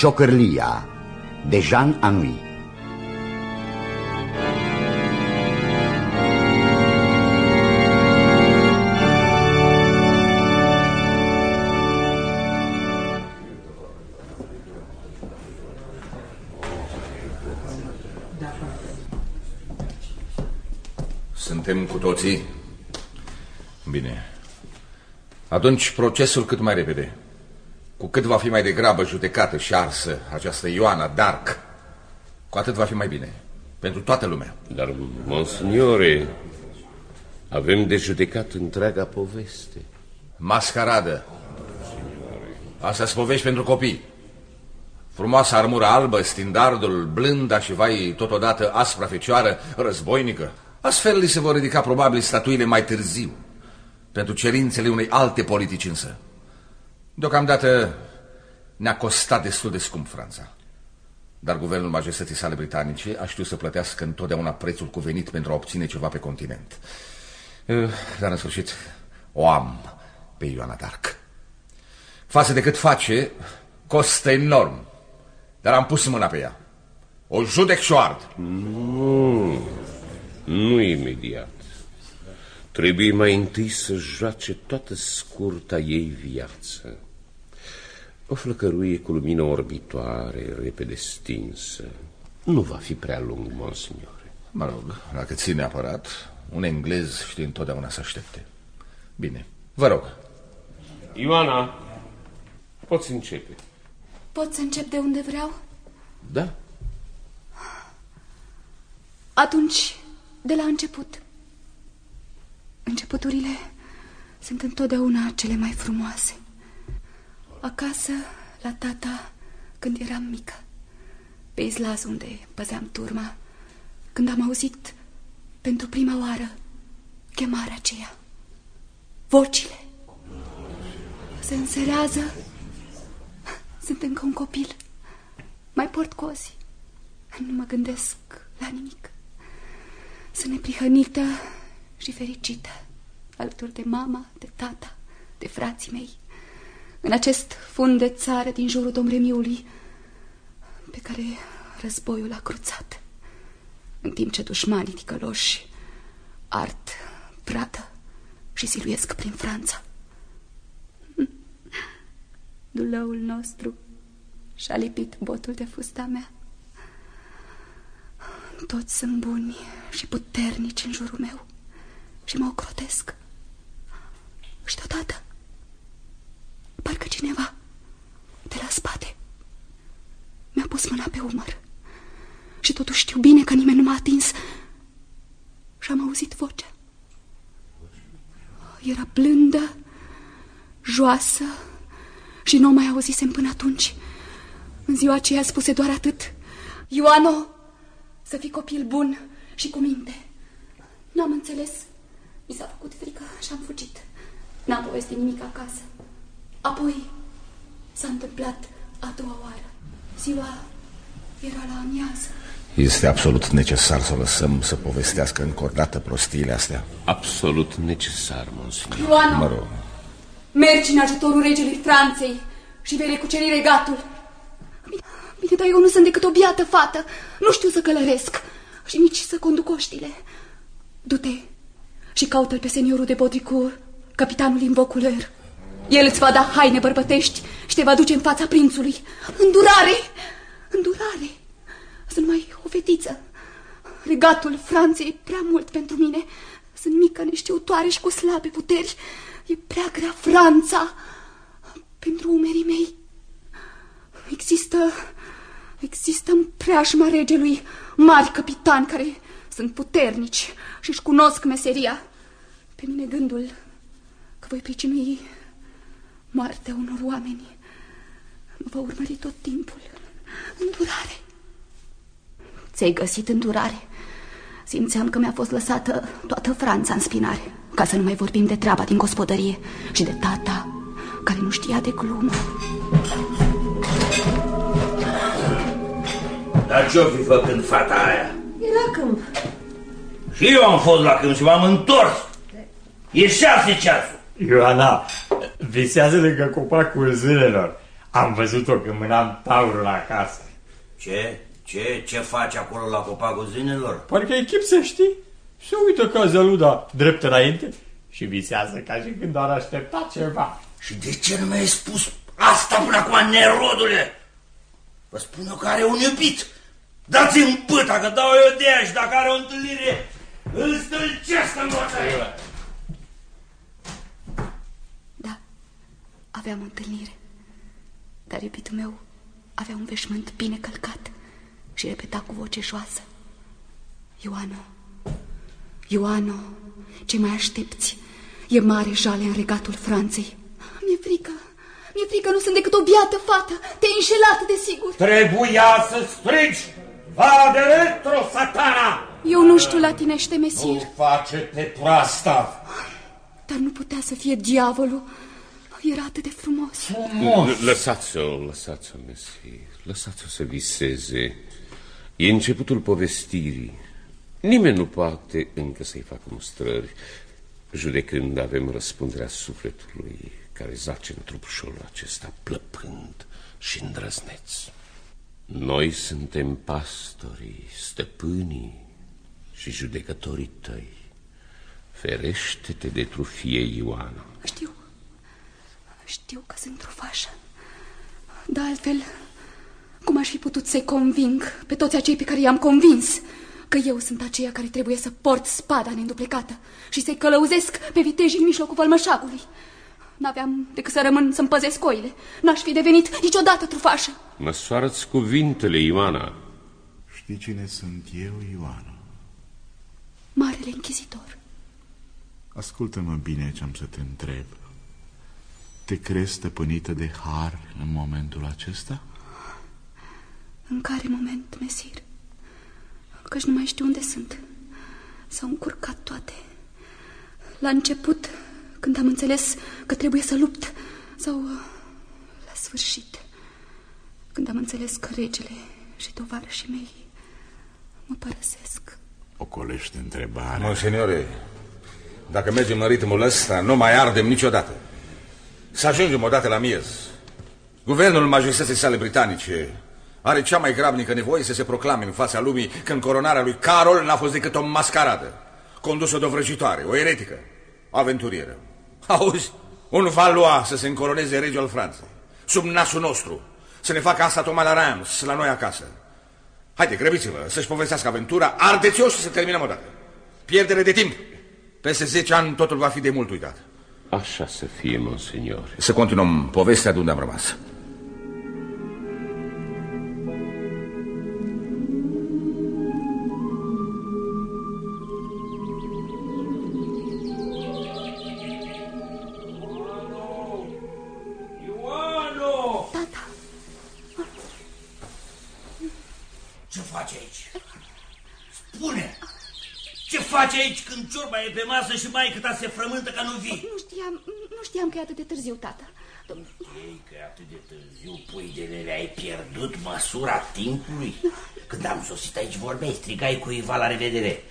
Ciocârlia de Jean Anouilh Suntem cu toții? Bine. Atunci procesul cât mai repede. Cu cât va fi mai degrabă judecată și arsă această Ioana Dark, cu atât va fi mai bine. Pentru toată lumea. Dar, monsignore, avem de judecat întreaga poveste. Mascaradă. Asta să povești pentru copii. Frumoasa armură albă, stindardul, blânda și, vai, totodată aspra fecioară, războinică. Astfel li se vor ridica probabil statuile mai târziu, pentru cerințele unei alte politici însă. Deocamdată ne-a costat destul de scump Franța. Dar guvernul majestății sale britanice a știut să plătească întotdeauna prețul cuvenit pentru a obține ceva pe continent. Eh, dar în sfârșit o am pe Ioana Dark. Față de cât face, costă enorm. Dar am pus mâna pe ea. O judec și o ard. Nu, nu imediat. Trebuie mai întâi să joace toată scurta ei viață. O flăcăruie cu lumină orbitoare, repede stinsă. Nu va fi prea lung, monsignore. Mă rog, dacă ții neapărat, un englez știe întotdeauna să aștepte. Bine, vă rog. Ioana, poți începe. Pot să încep de unde vreau? Da? Atunci, de la început. Începuturile sunt întotdeauna cele mai frumoase. Acasă, la tata, când eram mică, pe izlaz unde păzeam turma, când am auzit pentru prima oară chemarea aceea. Vocile se înserează. Sunt încă un copil. Mai port cozi. Nu mă gândesc la nimic. Sunt neprihănită și fericită, alături de mama, de tata, de frații mei, în acest fund de țară din jurul Domremiului, pe care războiul l-a cruțat, în timp ce dușmanii ticăloși art, pradă și siluiesc prin Franța. Dulăul nostru și-a lipit botul de fusta mea. Toți sunt buni și puternici în jurul meu și mă ocrotesc. Și deodată, parcă cineva de la spate mi-a pus mâna pe umăr. Și totuși știu bine că nimeni nu m-a atins. Și am auzit vocea. Era blândă, joasă și nu o mai auzisem până atunci. În ziua aceea spuse doar atât. Ioano, să fii copil bun și cu minte. N-am înțeles. Mi s-a făcut frică și am fugit. N-am povestit nimic acasă. Apoi s-a întâmplat a doua oară. Ziua era la amiază. Este absolut necesar să lăsăm să povestească încă o dată prostiile astea. Absolut necesar, monsignor. Ioana, Mă rog. mergi în ajutorul regelui Franței și vei recuceri regatul. Bine, bine, dar eu nu sunt decât o biată fată. Nu știu să călăresc și nici să conduc oștile. Du-te și caută-l pe seniorul de Baudricourt, capitanul invoculeur. El îți va da haine bărbătești și te va duce în fața prințului. Îndurare! Îndurare! Sunt mai o fetiță. Regatul Franței e prea mult pentru mine. Sunt mică, neștiutoare și cu slabe puteri. E prea grea Franța pentru umerii mei. Există, există în preajma regelui mari capitani care sunt puternici și își cunosc meseria. Pe mine gândul că voi pricinui moartea unor oameni mă va urmări tot timpul. Îndurare. Ți-ai găsit îndurare? Simțeam că mi-a fost lăsată toată Franța în spinare, ca să nu mai vorbim de treaba din gospodărie și de tata, care nu știa de glumă. Dar ce-o fi făcând fata aia? Era câmp. Și eu am fost la câmp și m-am întors. E șase ceasul. Ioana, visează lângă copacul zilelor. Am văzut-o când mânam taurul acasă. Ce? Ce? Ce faci acolo la copacul zânelor? Parcă echip să știi. Se uită ca zăluda drept înainte și visează ca și când ar aștepta ceva. Și de ce nu mi-ai spus asta până acum, nerodule? Vă spun eu că are un iubit. Dați-mi pâta că dau eu de aia și dacă are o întâlnire, îl stâlcesc în botăie. Aveam o întâlnire. Dar iubitul meu avea un veșmânt bine călcat și repeta cu voce joasă. Ioano, Ioano, ce mai aștepți? E mare jale în regatul Franței. Mi-e frică, mi-e frică, nu sunt decât o biată fată. Te-ai înșelat, desigur. Trebuia să strigi! Va de retro, satana! Eu nu știu latinește, mesir. Nu face-te proasta! Dar nu putea să fie diavolul. Era atât de frumos. Frumos! Lăsați-o, lăsați-o, Messi. Lăsați-o să viseze. E începutul povestirii. Nimeni nu poate încă să-i facă mustrări. Judecând avem răspunderea sufletului care zace în trupșorul acesta plăpând și îndrăzneț. Noi suntem pastorii, stăpânii și judecătorii tăi. Ferește-te de trufie, Ioana. Știu, știu că sunt trufașă. Dar altfel, cum aș fi putut să-i conving pe toți acei pe care i-am convins că eu sunt aceea care trebuie să port spada neînduplecată și să-i călăuzesc pe vitejii în mijlocul vălmășagului? N-aveam decât să rămân să-mi păzesc oile. N-aș fi devenit niciodată trufașă. Măsoară-ți cuvintele, Ioana. Știi cine sunt eu, Ioana? Marele închizitor. Ascultă-mă bine ce am să te întreb. Te crezi stăpânită de har în momentul acesta? În care moment, mesir? Căci nu mai știu unde sunt. S-au încurcat toate. La început, când am înțeles că trebuie să lupt, sau uh, la sfârșit, când am înțeles că regele și tovarășii mei mă părăsesc. Ocolește întrebarea. Monsignore, dacă mergem în ritmul ăsta, nu mai ardem niciodată. Să ajungem odată la miez. Guvernul majestății sale britanice are cea mai grabnică nevoie să se proclame în fața lumii când coronarea lui Carol n-a fost decât o mascaradă, condusă de o vrăjitoare, o eretică, o aventurieră. Auzi, un Valois să se încoroneze rege al Franței, sub nasul nostru, să ne facă asta tocmai la Reims, la noi acasă. Haide, grăbiți-vă, să-și povestească aventura, ardeți-o și să terminăm odată. Pierdere de timp. Peste 10 ani totul va fi de mult uitat. Așa să fie, monsenior. Să continuăm povestea de unde am rămas. Ioano! Tata, Ce faci aici? Spune! Ce faci aici când ciorba e pe masă și mai ta se frământă ca nu vii? Nu știam, nu știam că e atât de târziu, tata. Ei, că e atât de târziu, pui de lele, ai pierdut măsura timpului. Când am sosit aici vorbeai, strigai cuiva la revedere.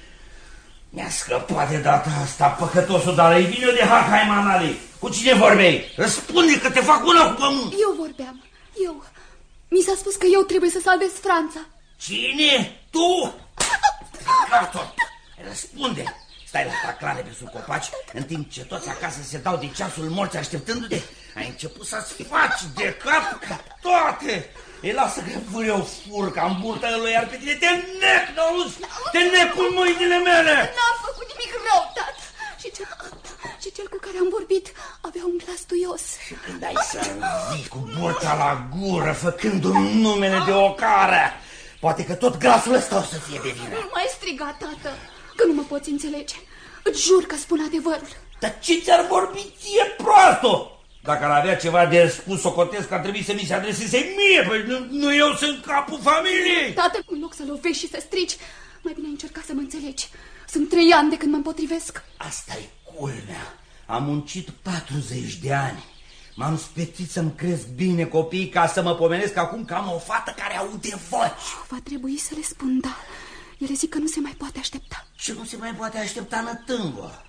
Mi-a scăpat de data asta păcătosul, dar îi vine de hac, hai manali. Cu cine vorbei? Răspunde că te fac una cu pământ. Eu vorbeam, eu. Mi s-a spus că eu trebuie să salvez Franța. Cine? Tu? Carton, răspunde. Stai la taclare pe sub copaci, în timp ce toți acasă se dau de ceasul morți așteptându-te. Ai început să-ți faci de cap toate. Ei, lasă că pun eu furca în burtă lui, iar pe tine te nec, n-auzi? Te nec cu mâinile mele. N-am făcut nimic rău, tată. Și cel, și cel cu care am vorbit avea un glas duios. Și când ai să vii cu burta la gură, făcându-mi numele de ocară, poate că tot glasul ăsta o să fie de vină. Nu mai striga, tată, că nu mă poți înțelege. Îți jur că spun adevărul. Dar ce ți-ar vorbi ție, proastă? Dacă ar avea ceva de spus, o cotez că ar trebui să mi se adreseze mie, păi nu, nu eu sunt capul familiei. Tată, în loc să lovești și să strici, mai bine ai încercat să mă înțelegi. Sunt trei ani de când mă împotrivesc. asta e culmea. Am muncit 40 de ani. M-am spețit să-mi cresc bine copiii ca să mă pomenesc acum că am o fată care aude voci. Va trebui să le spun da. Ele zic că nu se mai poate aștepta. Și nu se mai poate aștepta nătângă.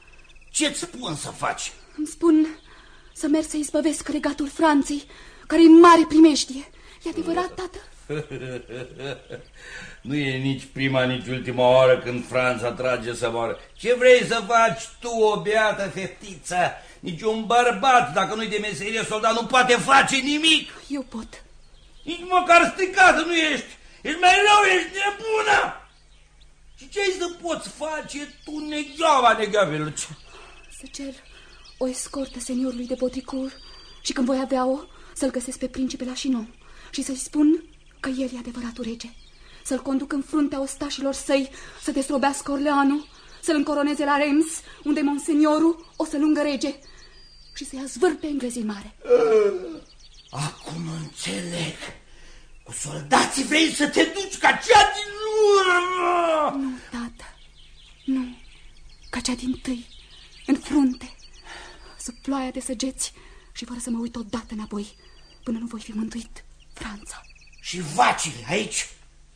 Ce-ți spun să faci? Îmi spun să merg să izbăvesc regatul Franței, care e mare primejdie. E adevărat, tată? nu e nici prima, nici ultima oară când Franța trage să moară. Ce vrei să faci tu, o beată fetiță? Nici un bărbat, dacă nu-i de meserie soldat, nu poate face nimic. Eu pot. Nici măcar stricată nu ești. Ești mai rău, ești nebună. Și ce ai să poți face tu, negioava negavelul? Să cer o escortă seniorului de boticur și când voi avea-o, să-l găsesc pe principele Chinon și să-i spun că el e adevăratul rege. Să-l conduc în fruntea ostașilor săi să desrobească Orleanul, să-l încoroneze la Rems, unde monseniorul o să lungă rege și să ia zvâr pe englezii mare. Acum înțeleg. Cu soldații vrei să te duci ca cea din urmă! Nu, tată, nu, ca cea din tâi, în frunte, sub ploaia de săgeți și fără să mă uit odată înapoi, până nu voi fi mântuit Franța. Și vacile aici,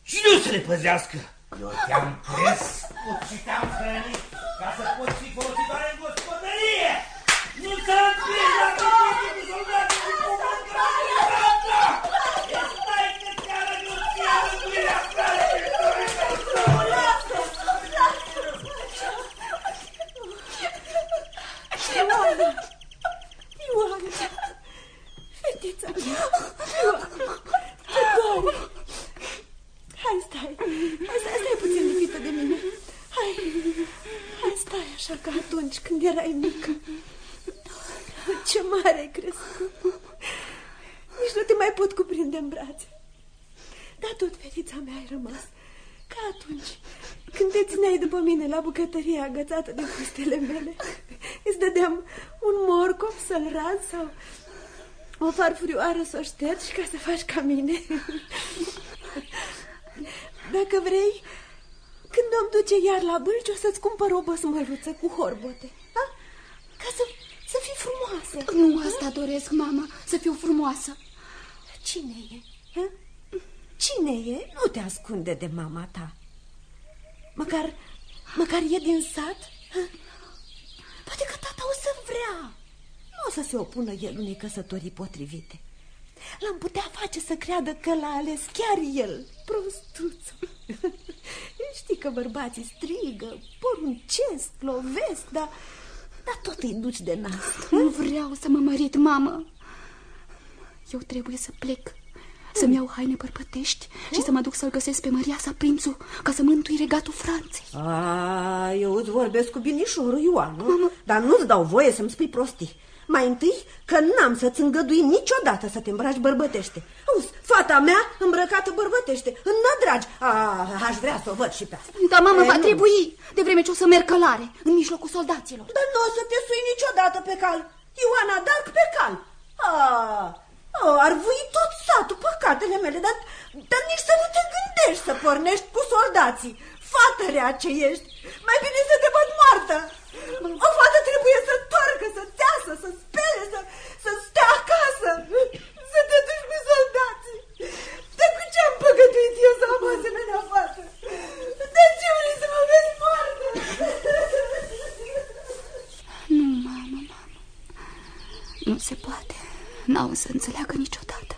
și nu să le păzească. Eu te-am crescut și te-am hrănit ca să poți fi folositoare în gospodărie. Nu să împiși la Fetița mea! Ioana! Te doare! Hai, stai! Hai, stai, stai puțin lipită de mine! Hai! Hai, stai așa ca atunci când erai mică! Ce mare ai crescut! Nici nu te mai pot cuprinde în brațe! Dar tot, fetița mea, ai rămas ca atunci când te țineai după mine la bucătărie agățată de fustele mele. Îți dădeam un morcov să-l raz sau o farfurioară să o ștergi ca să faci ca mine. Dacă vrei, când o duce iar la bâlci, o să-ți cumpăr o băsmăluță cu horbote. Ha? Ca să, să fii frumoasă. Nu asta doresc, mama, să fiu frumoasă. Cine e? Ha? Cine e? Nu te ascunde de mama ta. Măcar, măcar e din sat? Ha? Poate că tata o să vrea. Nu o să se opună el unei căsătorii potrivite. L-am putea face să creadă că l-a ales chiar el, prostuță. Știi că bărbații strigă, poruncesc, lovesc, dar, dar tot îi duci de nas. Nu vreau să mă mărit, mamă. Eu trebuie să plec să-mi iau haine bărbătești și să mă duc să-l găsesc pe Maria sa prințul ca să mântui regatul Franței. A, eu îți vorbesc cu binișorul, Ioan, nu? Dar nu-ți dau voie să-mi spui prostii. Mai întâi că n-am să-ți îngădui niciodată să te îmbraci bărbătește. Auzi, fata mea îmbrăcată bărbătește, în nădragi. A, aș vrea să o văd și pe asta. Dar, mamă, E, va nu. trebui, de vreme ce o să merg călare, în mijlocul soldaților. Dar nu o să te sui niciodată pe cal. Ioana Darc pe cal. A, a, ar vui tot satul, păcatele mele, dar, dar nici să nu te gândești să pornești cu soldații. Fată rea ce ești, mai bine să te văd moartă. O fată trebuie să toarcă, să teasă, să spele, să, să stea acasă, să te duci cu soldații. Dar cu ce am păgătuit eu să am o asemenea fată? De ce vrei să mă vezi moartă? Nu, mamă, mamă. Nu se poate. N-au să înțeleagă niciodată.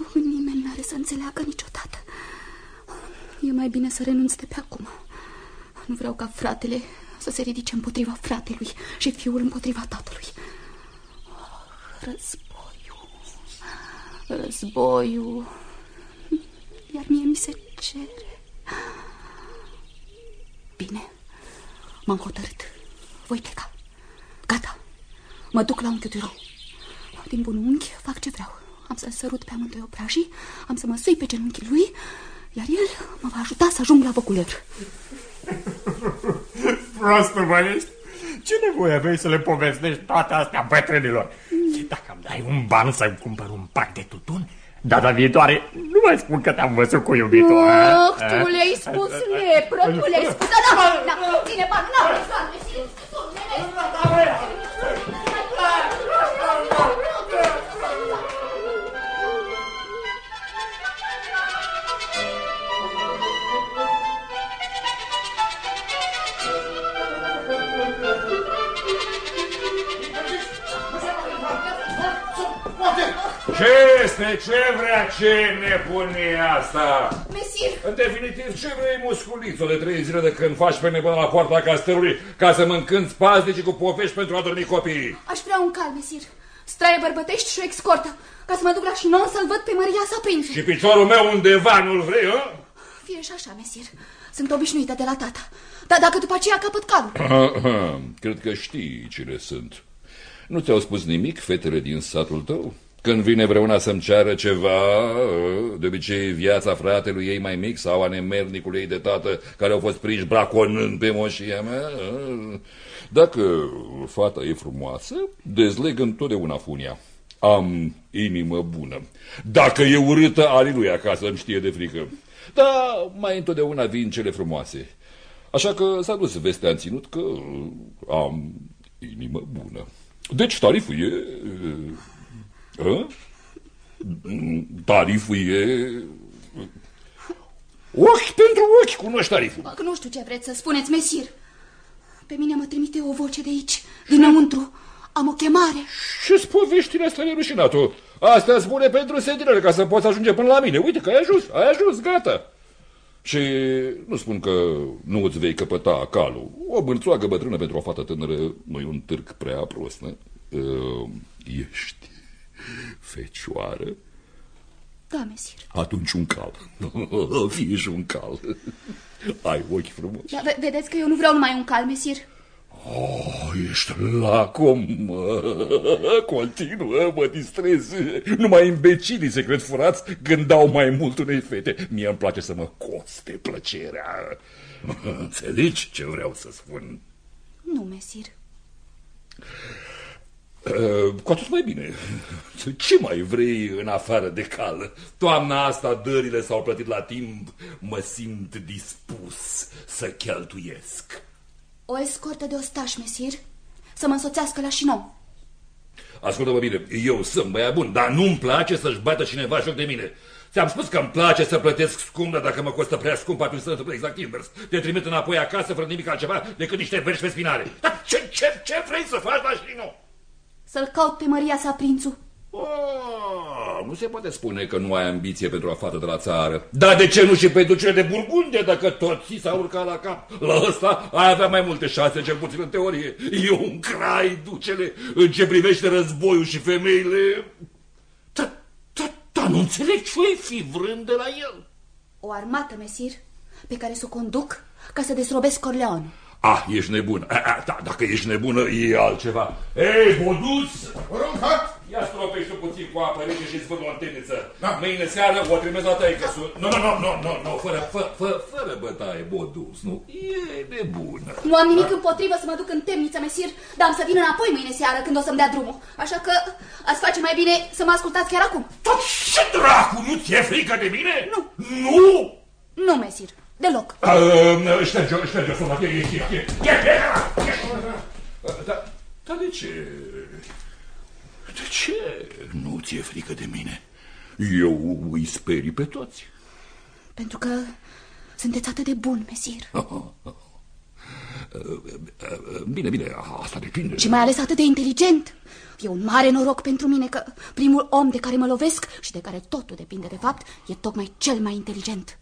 Oh, nimeni n-are să înțeleagă niciodată. E mai bine să renunț de pe acum. Nu vreau ca fratele să se ridice împotriva fratelui și fiul împotriva tatălui. Oh, războiul, războiul, iar mie mi se cere. Bine, m-am hotărât. Voi pleca. Gata, mă duc la unchiul Duron. Din bun unghi fac ce vreau. Am să-l sărut pe amândoi obrajii, am să mă sui pe genunchii lui, iar el mă va ajuta să ajung la Văculer. Proastă mai ești? Ce nevoie aveai să le povestești toate astea bătrânilor? Și dacă îmi dai un ban să-mi cumpăr un pac de tutun, data viitoare nu mai spun că te-am văzut cu iubitul. Oh, tu le-ai spus lepră, tu le-ai spus... Da, da, da, ține banul, n-au doamne, Ce este? Ce vrea? Ce nebunie asta? Mesir! În definitiv, ce vrei, musculițo, de trei zile de când faci pe nebună la poarta castelului ca să mă încânți paznici cu povești pentru a dormi copiii? Aș vrea un cal, mesir. Straie bărbătești și o escortă, ca să mă duc la Chinon să-l văd pe Maria sa prințul. Și piciorul meu undeva nu-l vrei, hă? Fie și așa, mesir. Sunt obișnuită de la tata. Dar dacă după aceea capăt calul... Cred că știi cine sunt. Nu ți-au spus nimic fetele din satul tău? Când vine vreuna să-mi ceară ceva, de obicei viața fratelui ei mai mic sau a nemernicului ei de tată care au fost prinși braconând pe moșia mea, dacă fata e frumoasă, dezleg întotdeauna funia. Am inimă bună. Dacă e urâtă, are lui acasă, îmi știe de frică. Dar mai întotdeauna vin cele frumoase. Așa că s-a dus vestea în ținut că am inimă bună. Deci tariful e... A? Tariful e... Ochi pentru ochi, cunoști tariful. Bă, nu știu ce vreți să spuneți, mesir. Pe mine mă trimite o voce de aici, dinăuntru. Am o chemare. Ce-ți poveștile astea nerușinat-o? Asta spune pentru sedinele, ca să poți ajunge până la mine. Uite că ai ajuns, ai ajuns, gata. Și nu spun că nu îți vei căpăta calul. O bârțoagă bătrână pentru o fată tânără nu e un târg prea prost, ne? Uh, ești fecioară? Da, mesir. Atunci un cal. Fie și un cal. Ai ochi frumoși. Da, vedeți că eu nu vreau numai un cal, mesir. Oh, ești lacom, continuă, mă distrez. Numai imbecilii se cred furați când dau mai mult unei fete. Mie îmi place să mă coste plăcerea. Înțelegi ce vreau să spun? Nu, mesir. Uh, cu atât mai bine. Ce mai vrei în afară de cal? Toamna asta dările s-au plătit la timp. Mă simt dispus să cheltuiesc. O escortă de ostaș, mesir, să mă însoțească la Chinon. Ascultă-mă bine, eu sunt băiat bun, dar nu-mi place să-și bată cineva joc de mine. Ți-am spus că îmi place să plătesc scump, dar dacă mă costă prea scump, atunci să întâmplă exact invers. Te trimit înapoi acasă fără nimic altceva decât niște verși pe spinare. Dar ce, ce, ce vrei să faci la Chinon? Să-l caut pe Maria sa, prințul. Oh, nu se poate spune că nu ai ambiție pentru o fată de la țară. Dar de ce nu și pe ducele de Burgundia, dacă tot ți s-a urcat la cap? La ăsta ai avea mai multe șanse, cel puțin în teorie. E un crai, ducele, în ce privește războiul și femeile. Da, da, da, nu înțeleg ce ai fi vrând de la el. O armată, mesir, pe care să o conduc ca să desrobesc Corleone. Ah, ești nebun. A, a, da, dacă ești nebună, e altceva. Ei, Bodus! Poruncat! Ia stropește puțin cu apă rece și zvârl o întâlniță. Da. Mâine seară o trimis la tăică -su. Nu, nu, nu, nu, nu, nu, fără, fă, fă, fără bătaie, Bodus, nu? E nebună. Nu am nimic împotrivă să mă duc în temniță, mesir, dar am să vin înapoi mâine seară când o să-mi dea drumul. Așa că ați face mai bine să mă ascultați chiar acum. Tot ce dracu, nu ți-e frică de mine? Nu. Nu? Nu, mesir. Deloc. Șterge-o, șterge-o, Sona, e, e, e, e, Dar da, de ce? De ce nu ți-e frică de mine? Eu îi sperii pe toți. Pentru că sunteți atât de bun, mesir. Bine, bine, asta depinde. Și mai ales atât de inteligent. E un mare noroc pentru mine că primul om de care mă lovesc și de care totul depinde de fapt e tocmai cel mai inteligent.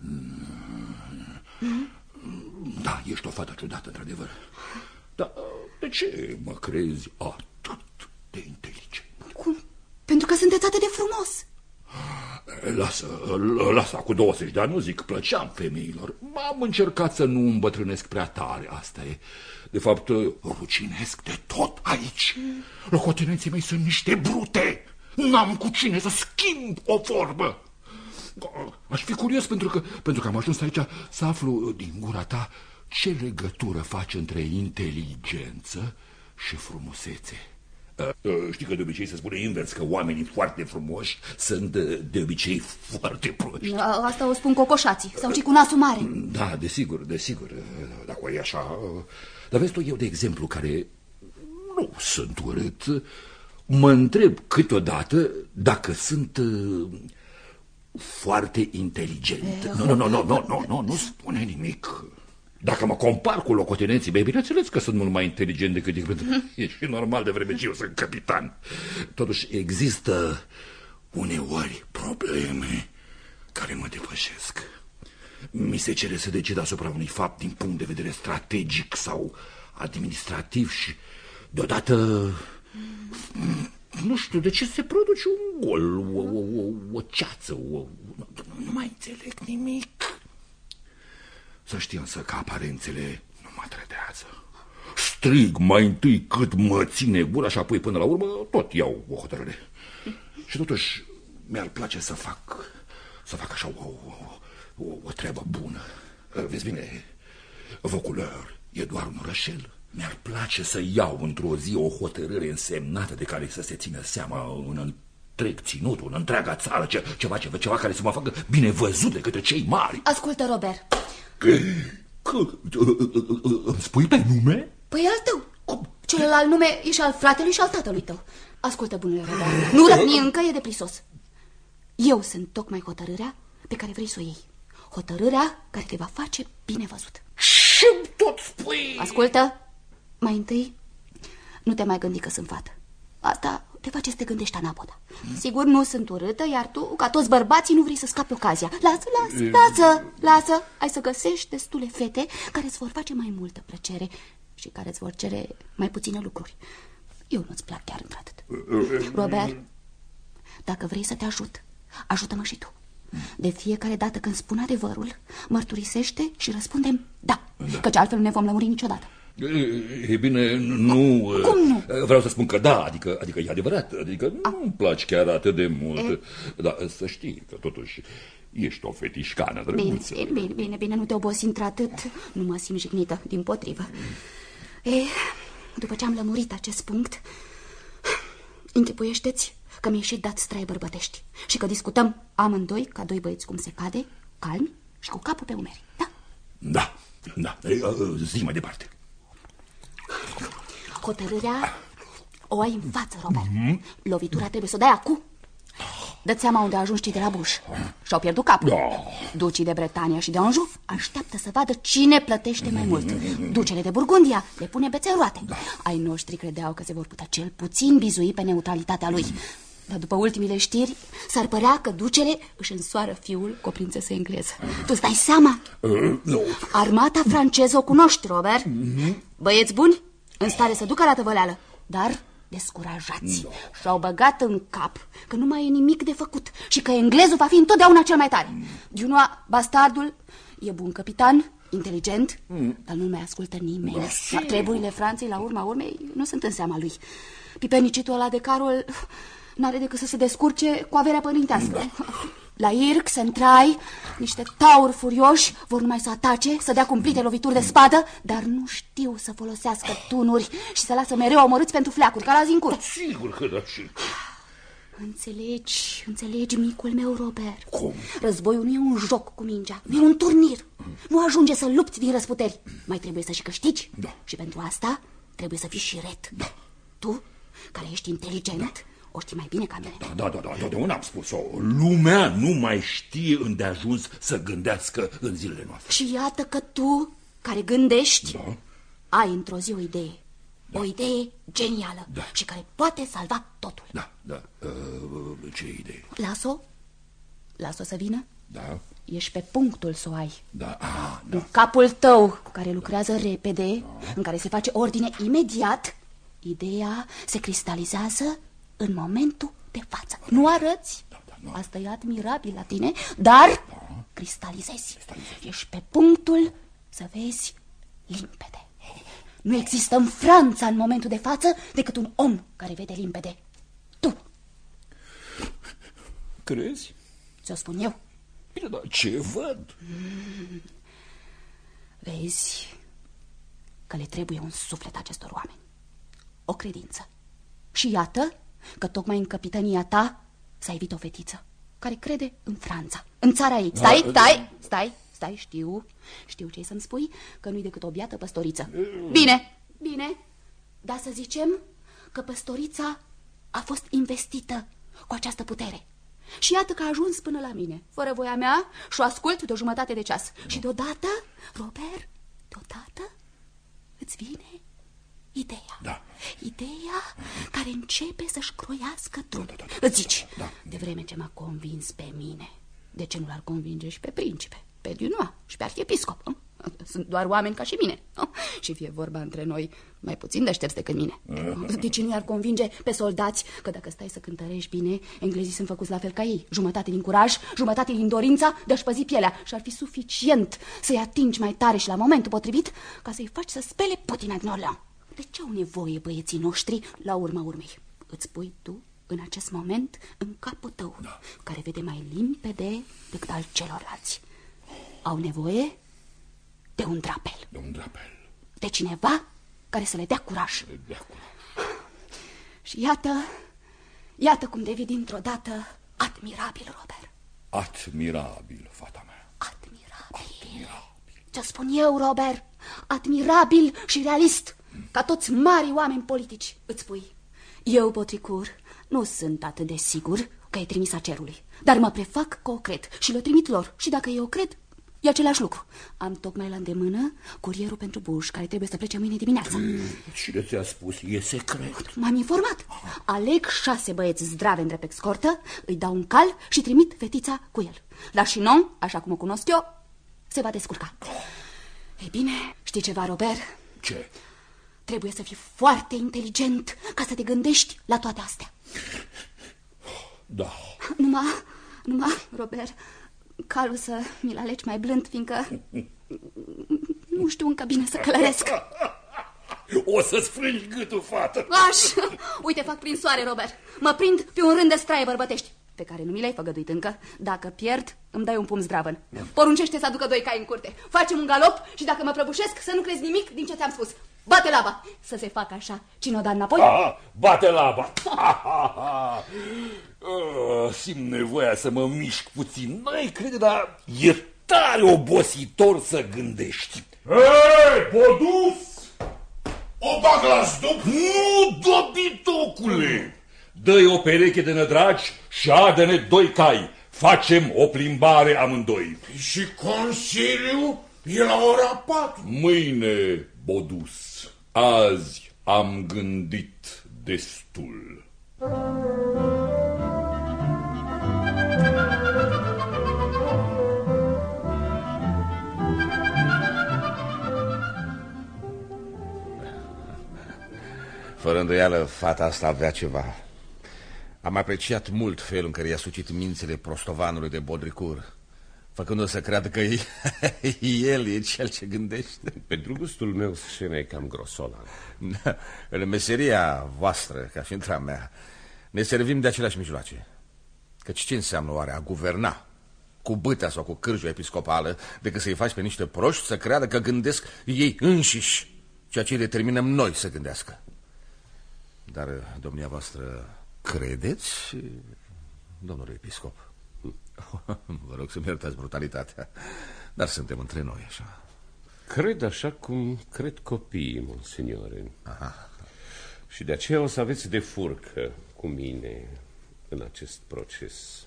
Mm? Da, ești o fată ciudată, într-adevăr. Dar de ce mă crezi atât de inteligent? Cum? Pentru că sunteți atât de frumos. Lasă, lasă, cu 20 de ani nu zic, plăceam femeilor. Am încercat să nu îmbătrânesc prea tare, asta e. De fapt, rucinesc de tot aici. Mm. Locotenenții mei sunt niște brute. N-am cu cine să schimb o vorbă. Aș fi curios pentru că, pentru că am ajuns aici să aflu din gura ta ce legătură face între inteligență și frumusețe. Știi că de obicei se spune invers, că oamenii foarte frumoși sunt de obicei foarte proști. Asta o spun cocoșații sau cei cu nasul mare. Da, desigur, desigur, dacă e așa. Dar vezi tu, eu, de exemplu, care nu sunt urât, mă întreb câteodată dacă sunt foarte inteligent. Nu, nu, nu, nu, nu, nu, nu, nu spune nimic. Dacă mă compar cu locotenenții mei, bineînțeles că sunt mult mai inteligent decât eu, pentru că e și normal de vreme ce eu sunt capitan. Totuși există uneori probleme care mă depășesc. Mi se cere să decid asupra unui fapt din punct de vedere strategic sau administrativ și deodată nu știu de ce se produce un gol, o, o, o, o ceață, o, nu mai înțeleg nimic. Să știi însă că aparențele nu mă trădează. Strig mai întâi cât mă ține gura și apoi până la urmă tot iau o hotărâre. Și totuși mi-ar place să fac, să fac așa o, o, o, o treabă bună. Vezi bine, Vaucouleur e doar un rășel. Mi-ar place să iau într-o zi o hotărâre însemnată de care să se țină seama în întreg ținutul, în întreaga țară, ce, ceva, ceva, ceva care să mă facă bine văzut de către cei mari. Ascultă, Robert. Că, că, îmi spui pe nume? Păi al tău. Cum? Celălalt nume e și al fratelui și al tatălui tău. Ascultă, bunule Robert, nu răni încă, e de prisos. Eu sunt tocmai hotărârea pe care vrei să o iei. Hotărârea care te va face bine văzut. Și tot spui... Ascultă, mai întâi, nu te mai gândi că sunt fată. Asta te face să te gândești anapoda. Sigur, nu sunt urâtă, iar tu, ca toți bărbații, nu vrei să scapi ocazia. Lasă, lasă, lasă, lasă. Ai să găsești destule fete care îți vor face mai multă plăcere și care îți vor cere mai puține lucruri. Eu nu-ți plac chiar într-atât. Robert, dacă vrei să te ajut, ajută-mă și tu. De fiecare dată când spun adevărul, mărturisește și răspundem da, da. căci altfel nu ne vom lămuri niciodată. E bine, nu... Cum nu? Vreau să spun că da, adică, adică e adevărat, adică nu-mi place chiar atât de mult. E? Dar să știi că totuși ești o fetișcană drăguță. Bine, bine, bine, bine, nu te obosi într-atât, nu mă simt jignită, din potrivă. E, după ce am lămurit acest punct, închipuiește-ți că mi-ai și dat strai bărbătești și că discutăm amândoi, ca doi băieți cum se cade, calmi și cu capul pe umeri, da? Da, da, zi mai departe. Hotărârea o ai în față, Robert. Mm -hmm. Lovitura trebuie să o dai acum. Dă-ți seama unde ajungi cei de la Bush. Și-au pierdut capul. Da. Ducii de Bretania și de Anjou așteaptă să vadă cine plătește mai mult. Ducele de Burgundia le pune bețe în roate. Da. Ai noștri credeau că se vor putea cel puțin bizui pe neutralitatea lui. Dar după ultimile știri, s-ar părea că ducele își însoară fiul cu o prințesă engleză. Tu îți dai seama? Uh, no. Armata franceză o cunoști, Robert. Mm -hmm. Băieți buni, în stare să ducă la tăvăleală, dar descurajați. No. Și-au băgat în cap că nu mai e nimic de făcut și că englezul va fi întotdeauna cel mai tare. Mm. Diunua, bastardul, e bun capitan, inteligent, mm. dar nu mai ascultă nimeni. Dar treburile Franței, la urma urmei, nu sunt în seama lui. Pipernicitul ăla de Carol n-are decât să se descurce cu averea părintească. Da. La Irc, Centrai, niște tauri furioși vor numai să atace, să dea cumplite lovituri de spadă, dar nu știu să folosească tunuri și să lasă mereu omorâți pentru fleacuri, ca la zincur. Da, sigur că da, și... Înțelegi, înțelegi, micul meu, Robert. Cum? Războiul nu e un joc cu mingea, nu e un turnir. Nu ajunge să lupți din răsputeri. Mai trebuie să și câștigi. Da. Și pentru asta trebuie să fii și ret. Da. Tu, care ești inteligent, da o știi mai bine ca mine. Da, da, da, da, totdeauna am spus-o. Lumea nu mai știe îndeajuns să gândească în zilele noastre. Și iată că tu, care gândești, da. ai într-o zi o idee. Da. O idee genială da. și care poate salva totul. Da, da. Uh, ce idee? Las-o. Las-o să vină. Da. Ești pe punctul să o ai. Da, ah, da. În capul tău, cu care lucrează repede, da. în care se face ordine imediat, ideea se cristalizează în momentul de față. Nu arăți? Da, da, nu. Asta e admirabil la tine, dar da. cristalizezi. cristalizezi. Ești pe punctul să vezi limpede. Nu există în Franța în momentul de față decât un om care vede limpede. Tu. Crezi? Ți-o spun eu. Bine, dar ce văd? Mm. Vezi că le trebuie un suflet acestor oameni. O credință. Și iată că tocmai în capitania ta s-a evit o fetiță care crede în Franța, în țara ei. Stai, stai, stai, stai, știu, știu ce să-mi spui, că nu-i decât o biată păstoriță. Bine, bine, dar să zicem că păstorița a fost investită cu această putere. Și iată că a ajuns până la mine, fără voia mea, și o ascult de o jumătate de ceas. Și deodată, Robert, deodată îți vine ideea. Da. Ideea care începe să-și croiască drum. Da, da, da, da, Îți zici, da, da. de vreme ce m-a convins pe mine, de ce nu l-ar convinge și pe principe, pe Dunois și pe arhiepiscop? nu? Sunt doar oameni ca și mine. nu? Și fie vorba între noi mai puțin deștepți decât mine. De ce nu i-ar convinge pe soldați că dacă stai să cântărești bine, englezii sunt făcuți la fel ca ei. Jumătate din curaj, jumătate din dorința de a-și păzi pielea. Și ar fi suficient să-i atingi mai tare și la momentul potrivit ca să-i faci să spele putina din Orleans. De ce au nevoie băieții noștri la urma urmei? Îți pui tu în acest moment în capul tău, da. care vede mai limpede decât al celorlalți. Au nevoie de un drapel, De un drapel. de cineva care să le dea curaj. De acolo. Și iată, iată cum devii dintr-o dată admirabil, Robert. Admirabil, fata mea. Admirabil. Ce spun eu, Robert? Admirabil și realist, ca toți mari oameni politici, îți spui. Eu, Potricur, nu sunt atât de sigur că e trimis a cerului, dar mă prefac că o cred și le trimit lor. Și dacă eu o cred, e același lucru. Am tocmai la îndemână curierul pentru Bush, care trebuie să plece mâine dimineață. Cine ți-a spus? E secret. M-am informat. Aleg șase băieți zdrave în drept escortă, îi dau un cal și trimit fetița cu el. Dar și non, așa cum o cunosc eu, se va descurca. Ei bine, știi ceva, Robert? Ce? Trebuie să fii foarte inteligent ca să te gândești la toate astea. Da. Numai, numai, Robert, calul să mi-l alegi mai blând, fiindcă nu știu încă bine să călăresc. O să-ți frângi gâtul, fată. Așa, uite, fac prin soare, Robert. Mă prind pe un rând de straie bărbătești, pe care nu mi le-ai făgăduit încă. Dacă pierd, îmi dai un pumn zdravăn. Poruncește să aducă doi cai în curte. Facem un galop și dacă mă prăbușesc, să nu crezi nimic din ce ți-am spus. Bate laba! Să se facă așa. Cine o da înapoi? Aha, bate laba. Ha, ha, ha. Ah, simt nevoia să mă mișc puțin. N-ai crede, dar e tare obositor să gândești. Hei, Bodus! O bag la stup? Nu, dobitocule! Dă-i o pereche de nădragi și adă-ne doi cai. Facem o plimbare amândoi. Și Consiliul e la ora 4. Mâine, Bodus. Azi am gândit destul. Fără îndoială, fata asta avea ceva. Am apreciat mult felul în care i-a sucit mințile prostovanului de Bodricur, făcându-o să creadă că el e cel ce gândește. Pentru gustul meu, scena e cam grosolană. În meseria voastră, ca și între a mea, ne servim de aceleași mijloace. Căci ce înseamnă oare a guverna cu bâtea sau cu cârjua episcopală decât să-i faci pe niște proști să creadă că gândesc ei înșiși ceea ce îi determinăm noi să gândească. Dar, domnia voastră, credeți, domnule episcop? Vă rog să-mi iertați brutalitatea, dar suntem între noi, așa. Cred așa cum cred copiii, monsignore. Aha. Și de aceea o să aveți de furcă cu mine în acest proces.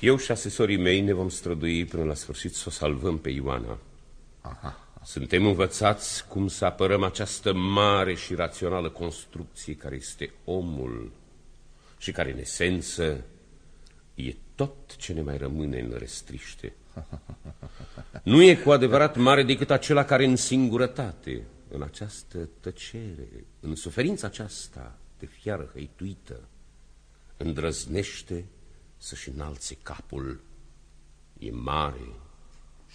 Eu și asesorii mei ne vom strădui până la sfârșit să o salvăm pe Ioana. Aha. Suntem învățați cum să apărăm această mare și rațională construcție care este omul și care, în esență, e tot ce ne mai rămâne în restriște. Nu e cu adevărat mare decât acela care în singurătate, în această tăcere, în suferința aceasta de fiară hăituită, îndrăznește să-și înalțe capul. E mare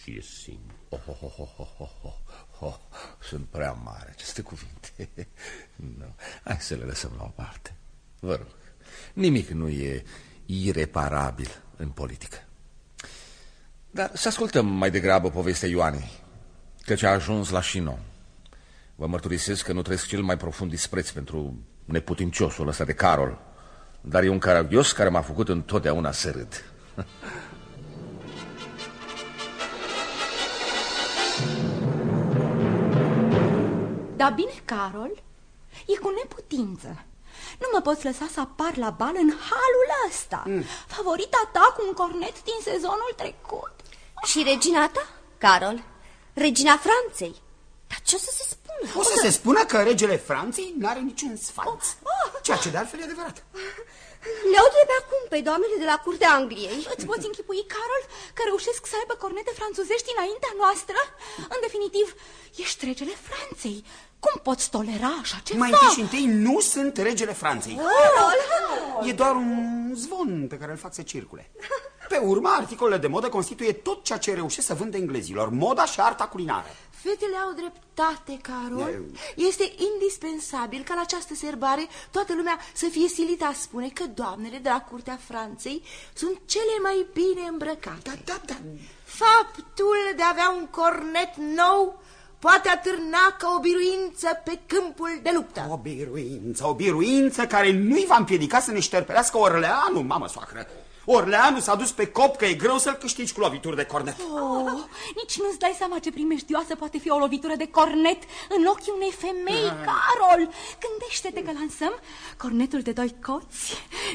și e singur. Oh, oh, oh, oh, oh, oh, oh, oh. Sunt prea mari aceste cuvinte. no. Hai să le lăsăm la o parte. Vă rog, nimic nu e ireparabil în politică. Dar să ascultăm mai degrabă povestea Ioanei, căci a ajuns la Chinon. Vă mărturisesc că nu trăiesc cel mai profund dispreț pentru neputinciosul ăsta de Carol, dar e un caragios care m-a făcut întotdeauna să râd. Dar bine, Carol, e cu neputință. Nu mă poți lăsa să apar la bal în halul ăsta. Mm. Favorita ta cu un cornet din sezonul trecut. Și regina ta, Carol, regina Franței. Dar ce o să se spună spun. O să se spună că regele Franței n-are niciun sfanț. Ceea ce de altfel e adevărat. Le aud de pe acum pe doamnele de la curtea Angliei. Îți poți închipui, Carol, că reușesc să aibă cornete franțuzești înaintea noastră? În definitiv, ești regele Franței. Cum poți tolera așa ceva? Mai întâi și întâi nu sunt regele Franței. Carol! E doar un zvon pe care îl fac să circule. Pe urmă, articolele de modă constituie tot ceea ce reușesc să vândă englezilor, moda și arta culinară. Fetele au dreptate, Carol. Este indispensabil ca la această serbare toată lumea să fie silită a spune că doamnele de la curtea Franței sunt cele mai bine îmbrăcate. Da, da, da. Faptul de a avea un cornet nou poate atârna ca o biruință pe câmpul de luptă. O biruință, o biruință care nu-i va împiedica să ne șterperească Orleanul, mamă soacră. Orleanul s-a dus pe cop că e greu să-l câștigi cu lovituri de cornet. Oh, nici nu-ți dai seama ce primejdioasă poate fi o lovitură de cornet în ochii unei femei, Ah. Carol. Gândește-te că lansăm cornetul de doi coți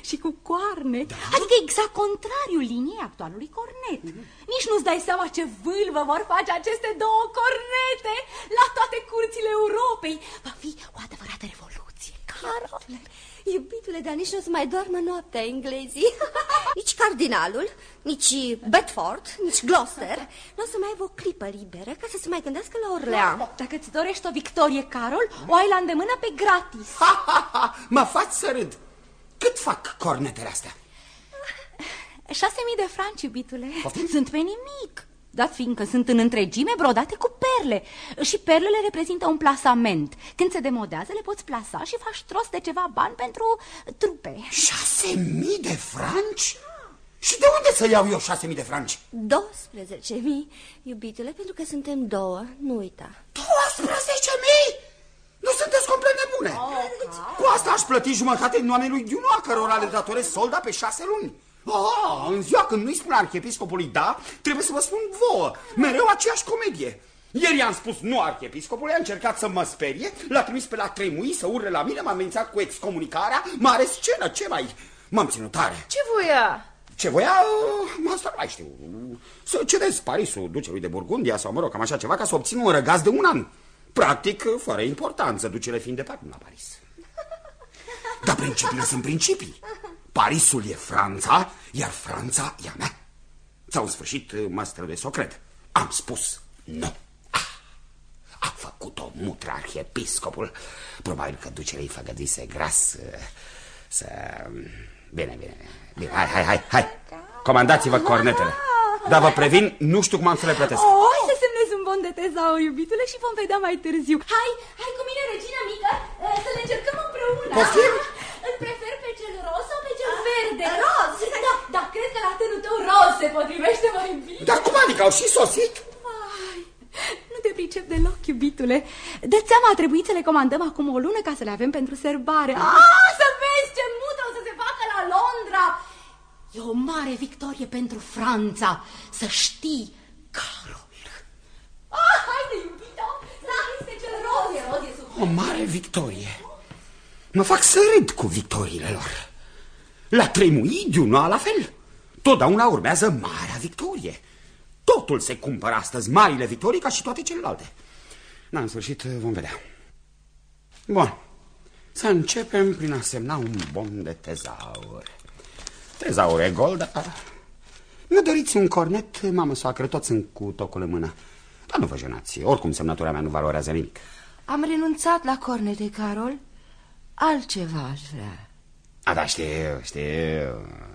și cu coarne. Da? Adică exact contrariul liniei actualului cornet. Nici nu-ți dai seama ce vâlvă vor face aceste două cornete la toate curțile Europei. Va fi o adevărată revoluție, Carol. Iubitule, dar nici nu o să mai doarmă noaptea englezii. nici cardinalul, nici Bedford, nici Gloucester. Nu o să mai aibă o clipă liberă ca să se mai gândească la Orlean. Dacă îți dorești o victorie, Carol, o ai la îndemână pe gratis. Ha, ha, ha, mă faci să râd. Cât fac cornetele astea? Șase mii de franci, iubitule. Sunt pe nimic. Dat fiindcă sunt în întregime brodate cu perle. Și perlele reprezintă un plasament. Când se demodează, le poți plasa și faci trost de ceva bani pentru trupe. Șase mii de franci? Și de unde să iau eu șase mii de franci? 12 mii, iubitule, pentru că suntem două, nu uita. 12 mii? Nu sunteți complet nebune? Cu asta aș plăti jumătate din oamenii lui Diunoa, cărora le datorez solda pe șase luni. Ah, în ziua când nu-i spun arhiepiscopului da, trebuie să vă spun vouă. Mereu aceeași comedie. Ieri i-am spus nu arhiepiscopului, a încercat să mă sperie, l-a trimis pe la tremui să urle la mine, m-a amenințat cu excomunicarea, mare scenă, ce mai... M-am ținut tare. Ce voia? Ce voia, uh, asta nu mai știu, să cedez Parisul ducelui de Burgundia sau, mă rog, cam așa ceva, ca să obțin un răgaz de un an. Practic, fără importanță, ducele fiind departe la Paris. Dar principiile sunt principii. Parisul e Franța, iar Franța e a mea. Sau, în sfârșit, mă străduiesc să o cred. Am spus nu. Ah, A făcut-o mutră arhiepiscopul. Probabil că ducele îi făgăduise gras uh, să... Bine, bine, bine. Hai, hai, hai, hai. Comandați-vă cornetele. Dar vă previn, nu știu cum am să le plătesc. Oh, hai să semnezi un bon de tezaur, iubitule, și vom vedea mai târziu. Hai, hai cu mine, regina mică, eh, să le încercăm împreună. Poftim? Îl prefer pe cel roz sau pe cel verde? Roz? Da, da, cred că la tânul tău roz se potrivește mai bine. Dar cum adică au și sosit? Ai, nu te pricep deloc, iubitule. Dă-ți seama, a trebuit să le comandăm acum o lună ca să le avem pentru serbare. Ah, să vezi ce mută o să se facă la Londra! E o mare victorie pentru Franța, să știi, Carol. Ah, haide, iubito, să este cel roz, e roz, e sub... O mare victorie. Mă fac să râd cu victoriile lor. La Tremuidiu, nu la fel. Totdeauna urmează marea victorie. Totul se cumpără astăzi, marile victorii ca și toate celelalte. Na, în sfârșit vom vedea. Bun. Să începem prin a semna un bon de tezaur. Tezaur e gol, dar... Nu doriți un cornet, mamă soacră, toți sunt cu tocul în mână. Dar nu vă jenați, oricum semnătura mea nu valorează nimic. Am renunțat la cornete, Carol. Altceva aș vrea. A, da, știu, știu.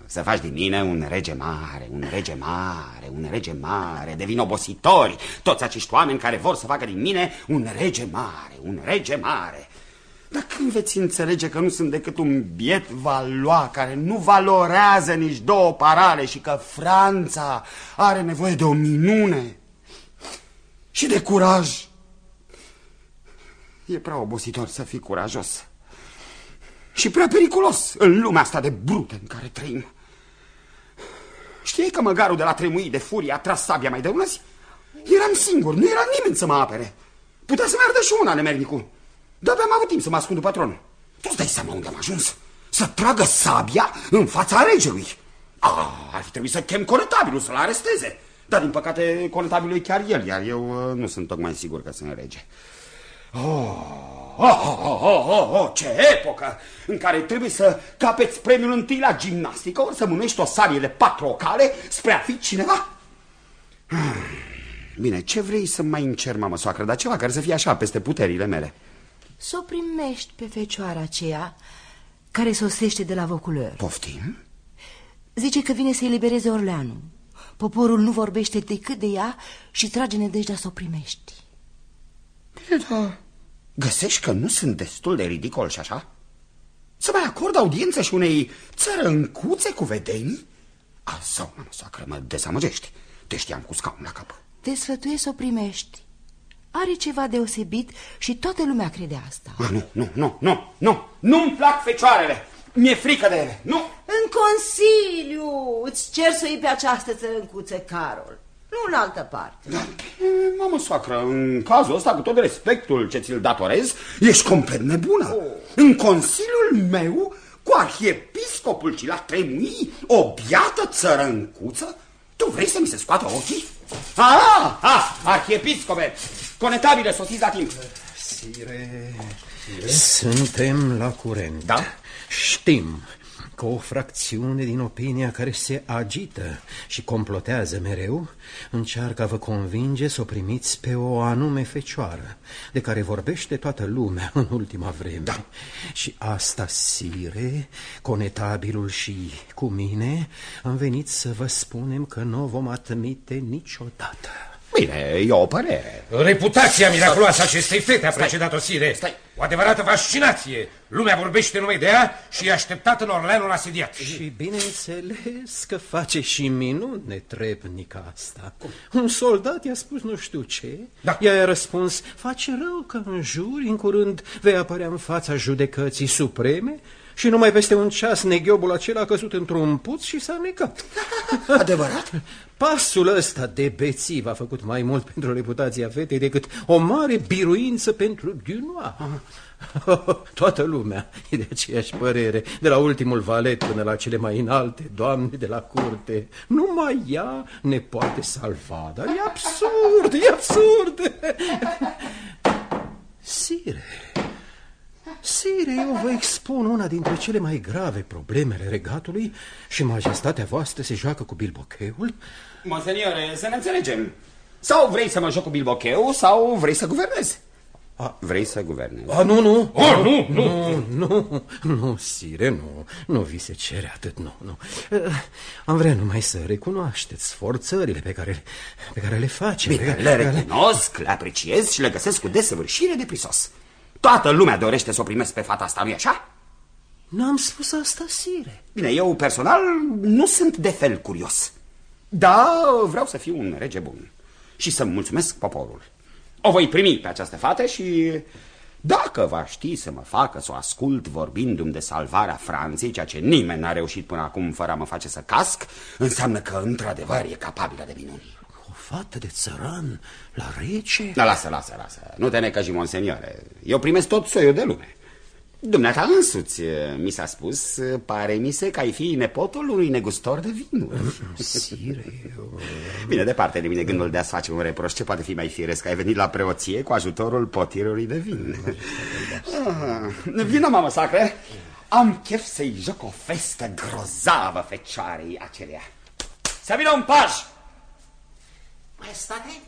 Să faci din mine un rege mare, un rege mare, un rege mare. Devin obositori toți acești oameni care vor să facă din mine un rege mare, un rege mare. Dar când veți înțelege că nu sunt decât un biet valoa care nu valorează nici două parale și că Franța are nevoie de o minune și de curaj? E prea obositor să fii curajos și prea periculos în lumea asta de brute în care trăim. Știi că măgarul de la tremui de furie a tras sabia mai de una zi? Eram singur, nu era nimeni să mă apere. Putea să meargă și una, nemernicul. Dar am avut timp să mă ascund după tron. Tu îți dai seama unde am ajuns? Să tragă sabia în fața regelui. Ah, ar fi trebuit să chem conetabilul să-l aresteze. Dar, din păcate, conetabilul e chiar el, iar eu uh, nu sunt tocmai sigur că sunt rege. Oh, oh, oh, oh, oh, oh, ce epocă în care trebuie să capeți premiul întâi la gimnastică, ori să mânești o sabie de patru ocale spre a fi cineva. Bine, ce vrei să mai încerc, mamă soacră, dar ceva care să fie așa, peste puterile mele. Să o primești pe fecioara aceea care sosește de la Voculăr. Poftim? Zice că vine să elibereze Orleanul. Poporul nu vorbește decât de ea și trage nădejdea să o primești. Bine, da. Găsești că nu sunt destul de ridicol și așa? Să mai acord audiență și unei țărâncuțe cu vedenii? A, sau, mamă soacră, mă dezamăgești. Te știam cu scaun la cap. Te sfătuiesc să o primești. Are ceva deosebit și toată lumea crede asta. A, nu, nu, nu, nu, nu, nu-mi plac fecioarele. Mi-e frică de ele, nu. În Consiliu îți cer să iei pe această țărâncuță, Carol. Nu în altă parte. Da, mamă soacră, în cazul ăsta, cu tot respectul ce ți-l datorez, ești complet nebună. Oh. În Consiliul meu, cu arhiepiscopul și la tremui, o biată țărâncuță, tu vrei să mi se scoată ochii? Ah, ah, arhiepiscope, conetabile, sosiți la timp. Sire, suntem la curent. Da? Știm că o fracțiune din opinia care se agită și complotează mereu încearcă a vă convinge să o primiți pe o anume fecioară, de care vorbește toată lumea în ultima vreme. Da. Și asta, sire, conetabilul și cu mine, am venit să vă spunem că nu o vom admite niciodată. Bine, e o părere. Reputația miraculoasă acestei fete a precedat-o, sire. Stai. O adevărată fascinație. Lumea vorbește numai de ea și e așteptat în Orleanul asediat. Și bineînțeles că face și minuni netrebnica asta. Cum? Un soldat i-a spus nu știu ce, da. ea i-a răspuns, face rău că în juri, în curând vei apărea în fața judecății supreme și numai peste un ceas neghiobul acela a căzut într-un puț și s-a necat. Adevărat? Pasul ăsta de bețiv a făcut mai mult pentru reputația fetei decât o mare biruință pentru Dunois. Toată lumea e de aceeași părere, de la ultimul valet până la cele mai înalte doamne de la curte. Numai ea ne poate salva, dar e absurd, e absurd. Sire, Sire, eu vă expun una dintre cele mai grave problemele regatului și majestatea voastră se joacă cu bilbocheul? Monseniore, să ne înțelegem. Sau vrei să mă joc cu bilbocheu, sau vrei să guvernezi. A, vrei să guvernezi? A, nu, nu. Oh, nu, nu. Nu, nu, nu, sire, nu. Nu vi se cere atât, nu, nu. Am vrea numai să recunoașteți sforțările pe care, pe care le facem. Bine, le recunosc, le apreciez și le găsesc cu desăvârșire de prisos. Toată lumea dorește să o primesc pe fata asta, nu-i așa? N-am spus asta, sire. Bine, eu personal nu sunt de fel curios. Da, vreau să fiu un rege bun și să mulțumesc poporul. O voi primi pe această fată și dacă va ști să mă facă să o ascult vorbindu-mi de salvarea Franței, ceea ce nimeni n-a reușit până acum fără a mă face să casc, înseamnă că într-adevăr e capabilă de minuni. O fată de țăran la rece? Da, lasă, lasă, lasă. Nu te necăji, monseniore. Eu primesc tot soiul de lume. Dumneata însuți, mi s-a spus, pare mi se că ai fi nepotul unui negustor de vinuri. Sire, eu... Bine, departe de mine gândul de a-ți face un reproș. Ce poate fi mai firesc? Ai venit la preoție cu ajutorul potirului de vin. Ah, vină, mamă sacre. Am chef să-i joc o festă grozavă fecioarei acelea. Să vină un paj! Maestate?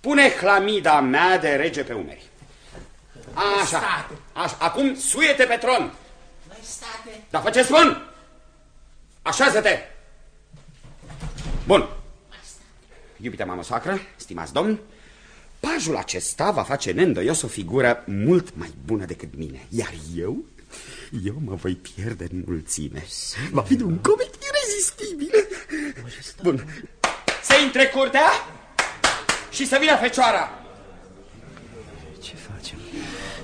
Pune hlamida mea de rege pe umeri. Așa, așa. Acum suiete pe tron. Maestate. Da, fă ce spun. Așează-te. Bun. Iubite mamă soacră, stimați domni, pajul acesta va face neîndoios o figură mult mai bună decât mine. Iar eu, eu mă voi pierde în mulțime. Va fi un comic irezistibil. Bun. Să intre curtea și să vină fecioara. Ce facem?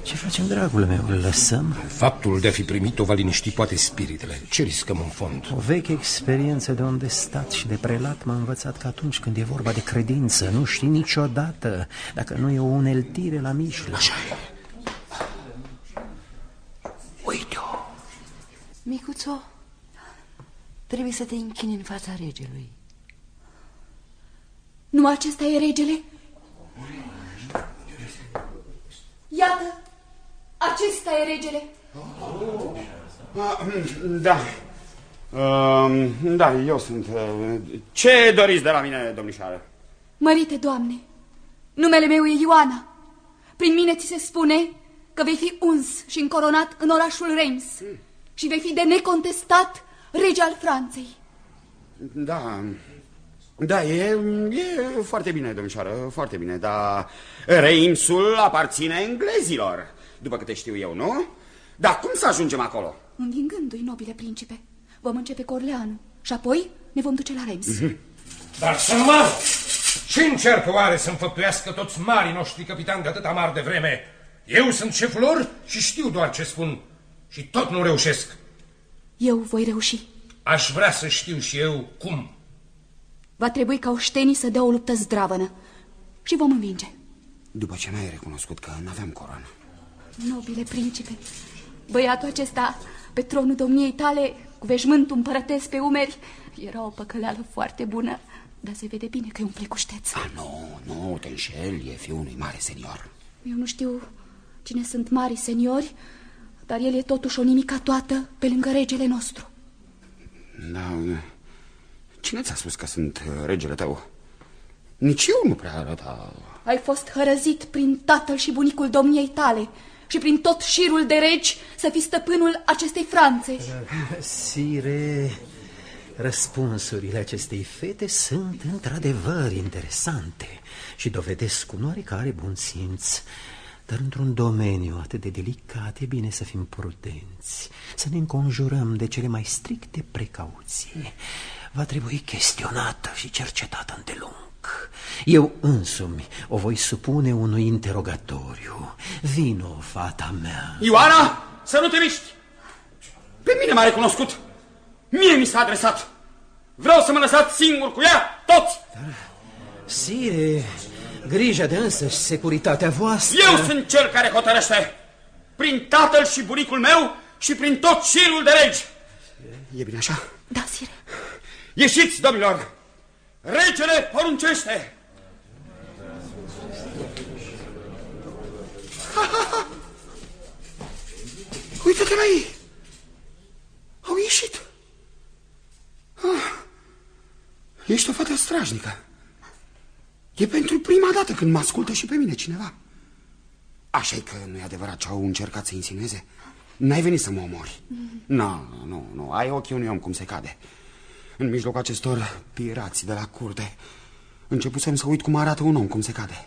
Ce facem, dragul meu? Îl lăsăm? Faptul de a fi primit-o va liniști toate spiritele. Ce riscăm în fond? O veche experiență de om de stat și de prelat m-a învățat că atunci când e vorba de credință, nu știi niciodată dacă nu e o uneltire la mijloc. Așa e. Uite-o! Micuțo, trebuie să te închini în fața regelui. Nu acesta e regele? Ia acesta e regele. Ah, Da. Um, Da, eu sunt... uh, Ce doriți de la mine, domnișoară? Mărite, Doamne, numele meu e Ioana. Prin mine ți se spune că vei fi uns și încoronat în orașul Reims și vei fi de necontestat rege al Franței. Da, da, e, e foarte bine, domnișoară, foarte bine, dar Reimsul aparține englezilor, după câte știu eu, nu? Dar cum să ajungem acolo? Învingându-i, nobile principe, vom începe cu Orleanu și apoi ne vom duce la Reims. Dar sunt mari! Ce încearcă oare să înfăptuiască toți marii noștri capitani de atâta mari de vreme? Eu sunt șeful lor și știu doar ce spun. Și tot nu reușesc. Eu voi reuși. Aș vrea să știu și eu cum. Va trebui ca oștenii să dea o luptă zdravănă și vom învinge. După ce mi-ai recunoscut că n-aveam coroană. Nobile principe, băiatul acesta pe tronul domniei tale, cu veșmântul împărătesc pe umeri, era o păcăleală foarte bună, dar se vede bine că e un plecușteț. Ah, nu, nu, te înșeli, e fiul unui mare senior. Eu nu știu cine sunt mari seniori, dar el e totuși o nimica toată pe lângă regele nostru. Da, cine ți-a spus că sunt uh, regele tău? Nici eu nu prea arăta... Ai fost hărăzit prin tatăl și bunicul domniei tale și prin tot șirul de regi să fii stăpânul acestei Franțe. Sire, răspunsurile acestei fete sunt într-adevăr interesante și dovedesc cu oarecare bun simț. Dar într-un domeniu atât de delicat e bine să fim prudenți, să ne înconjurăm de cele mai stricte precauții. Va trebui chestionată și cercetată îndelung. Eu însumi o voi supune unui interogatoriu. Vino, fata mea. Ioana, să nu te miști! Pe mine m-a recunoscut. Mie mi s-a adresat. Vreau să mă lăsați singur cu ea, toți! Sire, grija de însăși securitatea voastră... Eu sunt cel care hotărăște. Prin tatăl și bunicul meu și prin tot șirul de regi. E bine așa? Da, sire. Ieșiți, domnilor! Regele poruncește! Ha, ha, ha. Uită-te la ei! Au ieșit! Ah, ești o fată strajnică. E pentru prima dată când mă ascultă și pe mine cineva. așa e că nu e adevărat ce au încercat să insinueze? N-ai venit să mă omori. Nu, nu, nu, ai ochii unui om cum se cade. În mijlocul acestor pirați de la curte, începusem să uit cum arată un om cum se cade.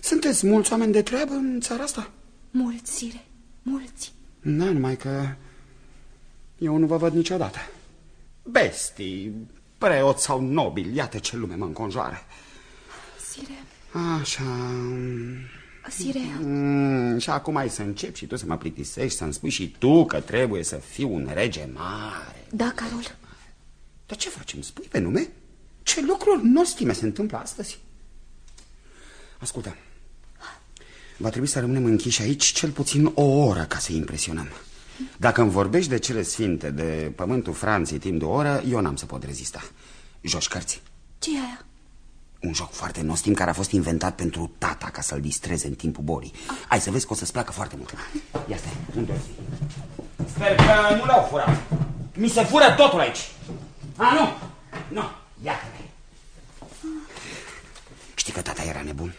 Sunteți mulți oameni de treabă în țara asta? Mulți, sire, mulți. Da, numai că eu nu vă văd niciodată. Bestii, preoți sau nobili, iată ce lume mă înconjoară. Sire, Așa... sire, Mm, și acum ai să încep și tu să mă plictisești, să-mi spui și tu că trebuie să fiu un rege mare. da, Carol. Dar ce facem? Spui pe nume? Ce lucruri nostime se întâmplă astăzi? Ascultă, va trebui să rămânem închiși aici cel puțin o oră ca să impresionăm. Dacă îmi vorbești de cele sfinte, de pământul Franței timp de o oră, eu n-am să pot rezista. Joci cărți. ce e aia? Un joc foarte nostim care a fost inventat pentru tata ca să-l distreze în timpul bolii. Hai să vezi că o să-ți placă foarte mult. Ia stai, unde o zi? Sper că nu l-au furat. Mi se fură totul aici. A, nu! Nu, iată Știi că tata era nebun?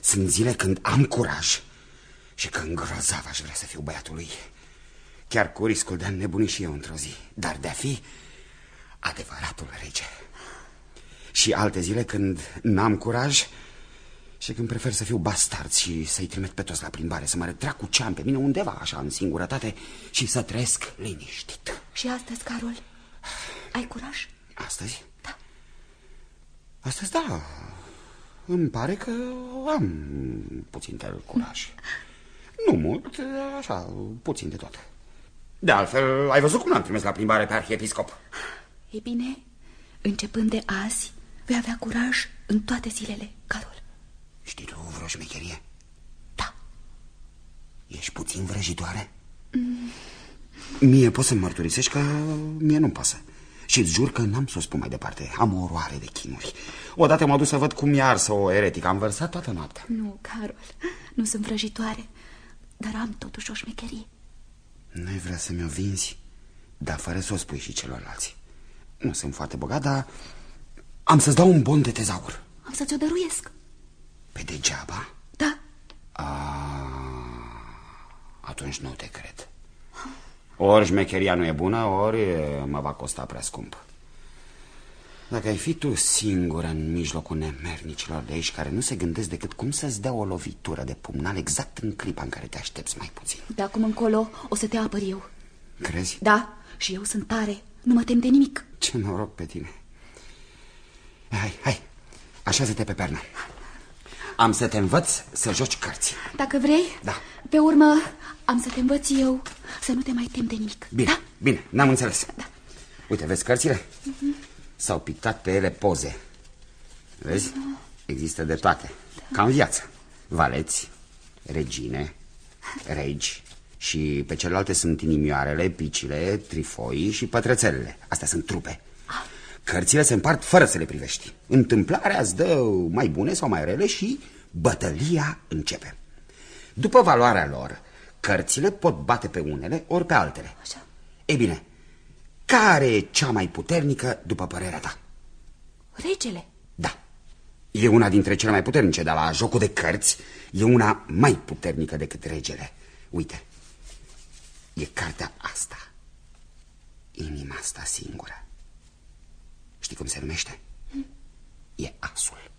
Sunt zile când am curaj și când grozav aș vrea să fiu băiatul lui. Chiar cu riscul de a nebuni și eu într-o zi, dar de a fi adevăratul rege. Și alte zile când n-am curaj și când prefer să fiu bastard și să-i trimit pe toți la plimbare, să mă retrag cu ceam pe mine undeva, așa, în singurătate și să trăiesc liniștit. Și astăzi, Carol, ai curaj? Astăzi? Da. Astăzi, da. Îmi pare că am puțin de curaj. Nu mult, așa, puțin de tot. De altfel, ai văzut cum l-am trimis la plimbare pe arhiepiscop? E bine, începând de azi, vei avea curaj în toate zilele, Carol. Știi tu vreo șmecherie? Da. Ești puțin vrăjitoare? Mm. Mie poți să-mi mărturisești că mie nu-mi pasă. Și îți jur că n-am să o spun mai departe. Am o oroare de chinuri. Odată m-am dus să văd cum i-arsă o eretică. Am vărsat toată noaptea. Nu, Carol, nu sunt vrăjitoare. Dar am totuși o șmecherie. Nu-i vrea să-mi o vinzi, dar fără să o spui și celorlalți. Nu sunt foarte bogat, dar am să-ți dau un bon de tezaur. Am să ți-o dăruiesc. Pe degeaba? Da. A, atunci nu te cred. Ori șmecheria nu e bună, ori mă va costa prea scump. Dacă ai fi tu singură în mijlocul nemernicilor de aici care nu se gândesc decât cum să-ți dea o lovitură de pumnal exact în clipa în care te aștepți mai puțin. De acum încolo o să te apăr eu. Crezi? Da, și eu sunt tare. Nu mă tem de nimic. Ce noroc pe tine. Hai, hai, așează-te pe pernă. Am să te învăț să joci cărți. Dacă vrei, Da. pe urmă am să te învăț eu să nu te mai tem de nimic. Bine, da? bine, n-am înțeles. Da. Uite, vezi cărțile? S-au pictat pe ele poze. Vezi? Există de toate. Ca în viață. Valeți, regine, regi și pe celelalte sunt inimioarele, picile, trifoii și pătrățelele. Astea sunt trupe. Cărțile se împart fără să le privești. Întâmplarea îți dă mai bune sau mai rele și bătălia începe. După valoarea lor, cărțile pot bate pe unele ori pe altele. Așa. Ei bine, care e cea mai puternică după părerea ta? Regele. Da. E una dintre cele mai puternice, dar la jocul de cărți e una mai puternică decât regele. Uite, e cartea asta. Inima asta singură. Știi cum se numește? E asul.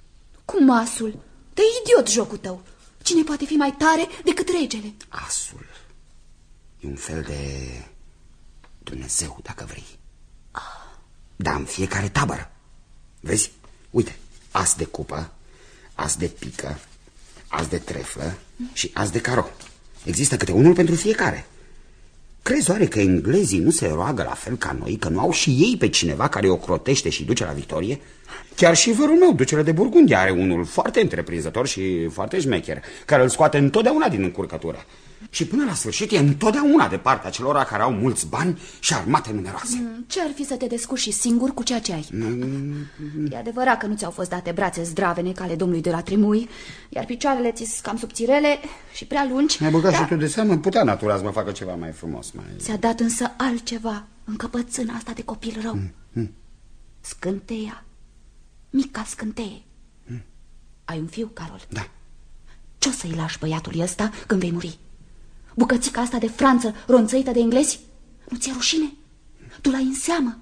Cum asul? De idiot jocul tău. Cine poate fi mai tare decât regele? Asul. E un fel de Dumnezeu, dacă vrei. Dar în fiecare tabără. Vezi? Uite, as de cupă, as de pică, as de treflă și as de caro. Există câte unul pentru fiecare. Crezi oare că englezii nu se roagă la fel ca noi, că nu au și ei pe cineva care o crotește și duce la victorie? Chiar și vărul meu, ducele de Burgundia, are unul foarte întreprinzător și foarte șmecher, care îl scoate întotdeauna din încurcătură. Și până la sfârșit e întotdeauna de partea celor care au mulți bani și armate numeroase. Mm, Ce ar fi să te descurci și singur cu ceea ce ai? E adevărat că nu ți-au fost date brațe zdravene ca ale domnului de la Trimui, iar picioarele ți cam subțirele și prea lungi. Mi-ai băgat dar și tu de seamă, putea natura să mă facă ceva mai frumos. Mai... Ți-a dat însă altceva, încăpățâna asta de copil rău. mm. Scânteia. Mica scânteie. Ai un fiu, Carol? Da. Ce o să-i lași băiatului ăsta când vei muri? Bucățica asta de franță ronțăită de englezi? Nu ți-e rușine? Tu l-ai în seamă.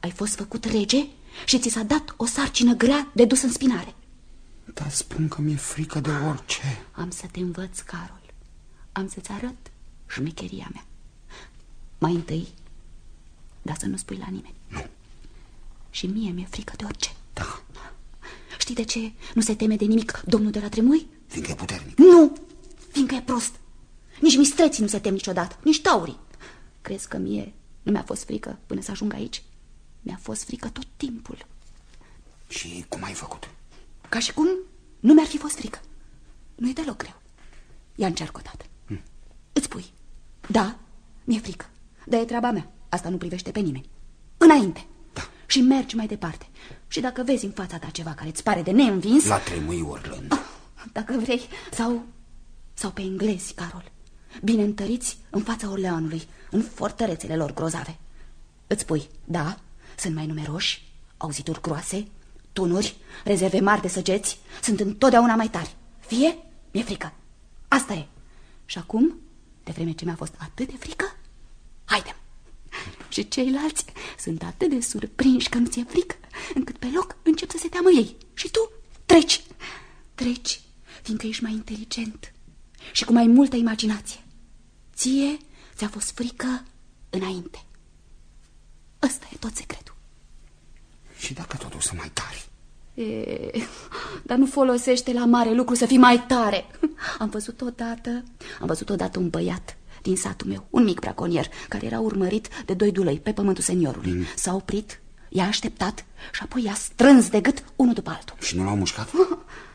Ai fost făcut rege și ți s-a dat o sarcină grea de dus în spinare. Dar spun că mi-e frică de orice. Am să te învăț, Carol. Am să-ți arăt șmecheria mea. Mai întâi, dar să nu spui la nimeni. Nu. Și mie mi-e frică de orice. Da. Știi de ce nu se teme de nimic domnul de la Tremui? Fiindcă e puternic. Nu, fiindcă e prost. Nici mistreții nu se tem niciodată, nici taurii. Crezi că mie nu mi-a fost frică până să ajung aici? Mi-a fost frică tot timpul. Și cum ai făcut? Ca și cum nu mi-ar fi fost frică. Nu e deloc greu. Ia încerc o dată. Hm. Îți spui, da, mi-e frică, dar e treaba mea. Asta nu privește pe nimeni. Înainte. Da. Și mergi mai departe. Și dacă vezi în fața ta ceva care îți pare de neînvins... La Tremui Orlând. Dacă vrei, sau, sau pe englezi, Carol. Bine întăriți în fața Orleanului, în fortărețele lor grozave. Îți spui, da, sunt mai numeroși, auzituri groase, tunuri, rezerve mari de săgeți, sunt întotdeauna mai tari. Fie, mi-e frică. Asta e. Și acum, de vreme ce mi-a fost atât de frică, haide Și ceilalți sunt atât de surprinși că nu ți-e frică, încât pe loc încep să se teamă ei. Și tu treci. Treci, fiindcă ești mai inteligent și cu mai multă imaginație. Ție ți-a fost frică înainte. Ăsta e tot secretul. Și dacă totul sunt mai tari? E, dar nu folosește la mare lucru să fii mai tare. Am văzut odată, am văzut odată un băiat din satul meu, un mic braconier, care era urmărit de doi dulăi pe pământul seniorului. Mm. S-a oprit, i-a așteptat și apoi i-a strâns de gât unul după altul. Și nu l-au mușcat?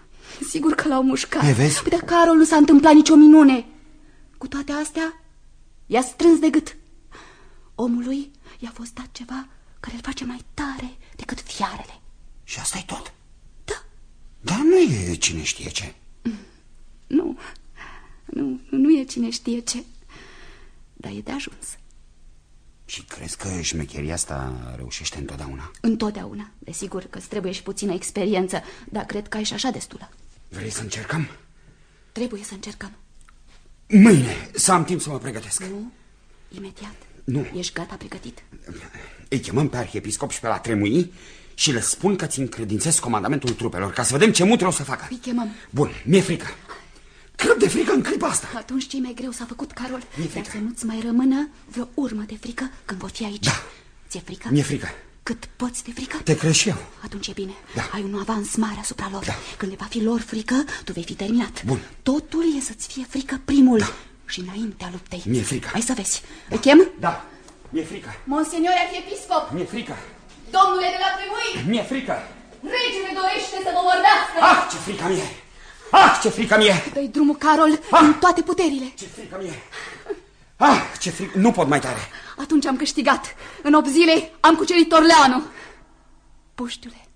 Sigur că l-au mușcat. E, vezi? Păi, dar Carol nu s-a întâmplat nicio minune. Cu toate astea, i-a strâns de gât. Omului i-a fost dat ceva care îl face mai tare decât fiarele. Și asta e tot? Da. Dar nu e cine știe ce. Nu, nu, nu e cine știe ce, dar e de ajuns. Și crezi că șmecheria asta reușește întotdeauna? Întotdeauna. Desigur că îți trebuie și puțină experiență, dar cred că ai și așa destulă. Vrei să încercăm? Trebuie să încercăm. Mâine, să am timp să mă pregătesc. Nu, imediat. Nu. Ești gata pregătit? Îi chemăm pe arhiepiscop și pe la Tremui și le spun că ți încredințez comandamentul trupelor, ca să vedem ce mutre o să facă. Îi chemăm. Bun, mi-e frică. Crăp de frică în clipa asta. Atunci ce mai greu s-a făcut, Carol? Mi-e Dar frică. să nu-ți mai rămână vreo urmă de frică când vor fi aici. Da. Ți-e frică? Mi-e frică. Cât poți de frică? Te crezi și eu. Atunci e bine. Da. Ai un avans mare asupra lor. Da. Când le va fi lor frică, tu vei fi terminat. Bun. Totul e să-ți fie frică primul. Da. Și înaintea luptei. Mi-e frică. Hai să vezi. Îl chem? Da, mi-e frică. Monsignor arhiepiscop! Mi-e frică. Domnule de la Tremui! Mi-e frică. Regele dorește să vă vorbească! Ah, ce frică mie! Ah, ce frică mie! Dă-i drumul, Carol, ah. în toate puterile. Ce frică mie! Ah, ce frică! Nu pot mai tare! Atunci am câștigat. În 8 zile am cucerit Orleanu. Puștiule.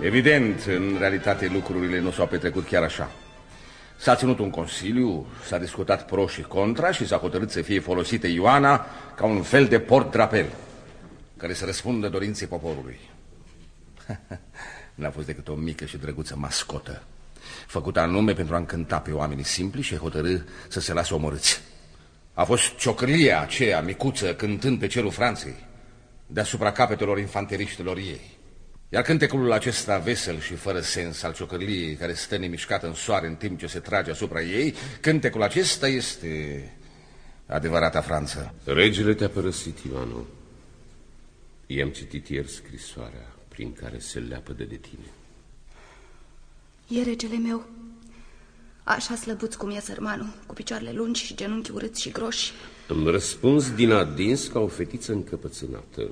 Evident, în realitate lucrurile nu s-au petrecut chiar așa. S-a ținut un consiliu, s-a discutat pro și contra și s-a hotărât să fie folosită Ioana ca un fel de port drapel care să răspundă dorinței poporului. N-a fost decât o mică și drăguță mascotă, făcută anume pentru a încânta pe oamenii simpli și hotărâ să se lasă omorâți. A fost ciocârlia aceea micuță cântând pe cerul Franței, deasupra capetelor infanteriștilor ei. Iar cântecul acesta vesel și fără sens al ciocărliei care stă nemișcat în soare în timp ce se trage asupra ei, cântecul acesta este adevărata Franță. Regele te-a părăsit, Ivano. I-am citit ieri scrisoarea prin care se leapădă de tine. E regele meu. Așa slăbuț cum e sărmanul, cu picioarele lungi și genunchi urâți și groși. Îmi răspuns din adins ca o fetiță încăpățânată.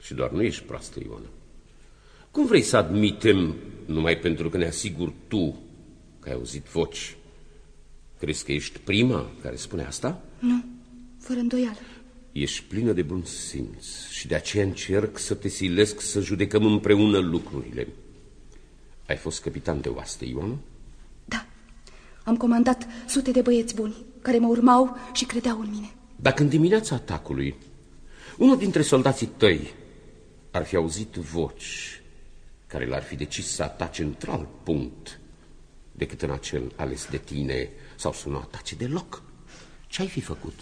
Și doar nu ești proastă, Ioana. Cum vrei să admitem, numai pentru că ne asiguri tu că ai auzit voci? Crezi că ești prima care spune asta? Nu, fără îndoială. Ești plină de bun simț și de aceea încerc să te silesc să judecăm împreună lucrurile. Ai fost capitan de oaste, Ioana? Am comandat sute de băieți buni, care mă urmau și credeau în mine. Dacă în dimineața atacului unul dintre soldații tăi ar fi auzit voci care l-ar fi decis să atace într-alt punct decât în acel ales de tine sau să nu atace deloc, ce ai fi făcut?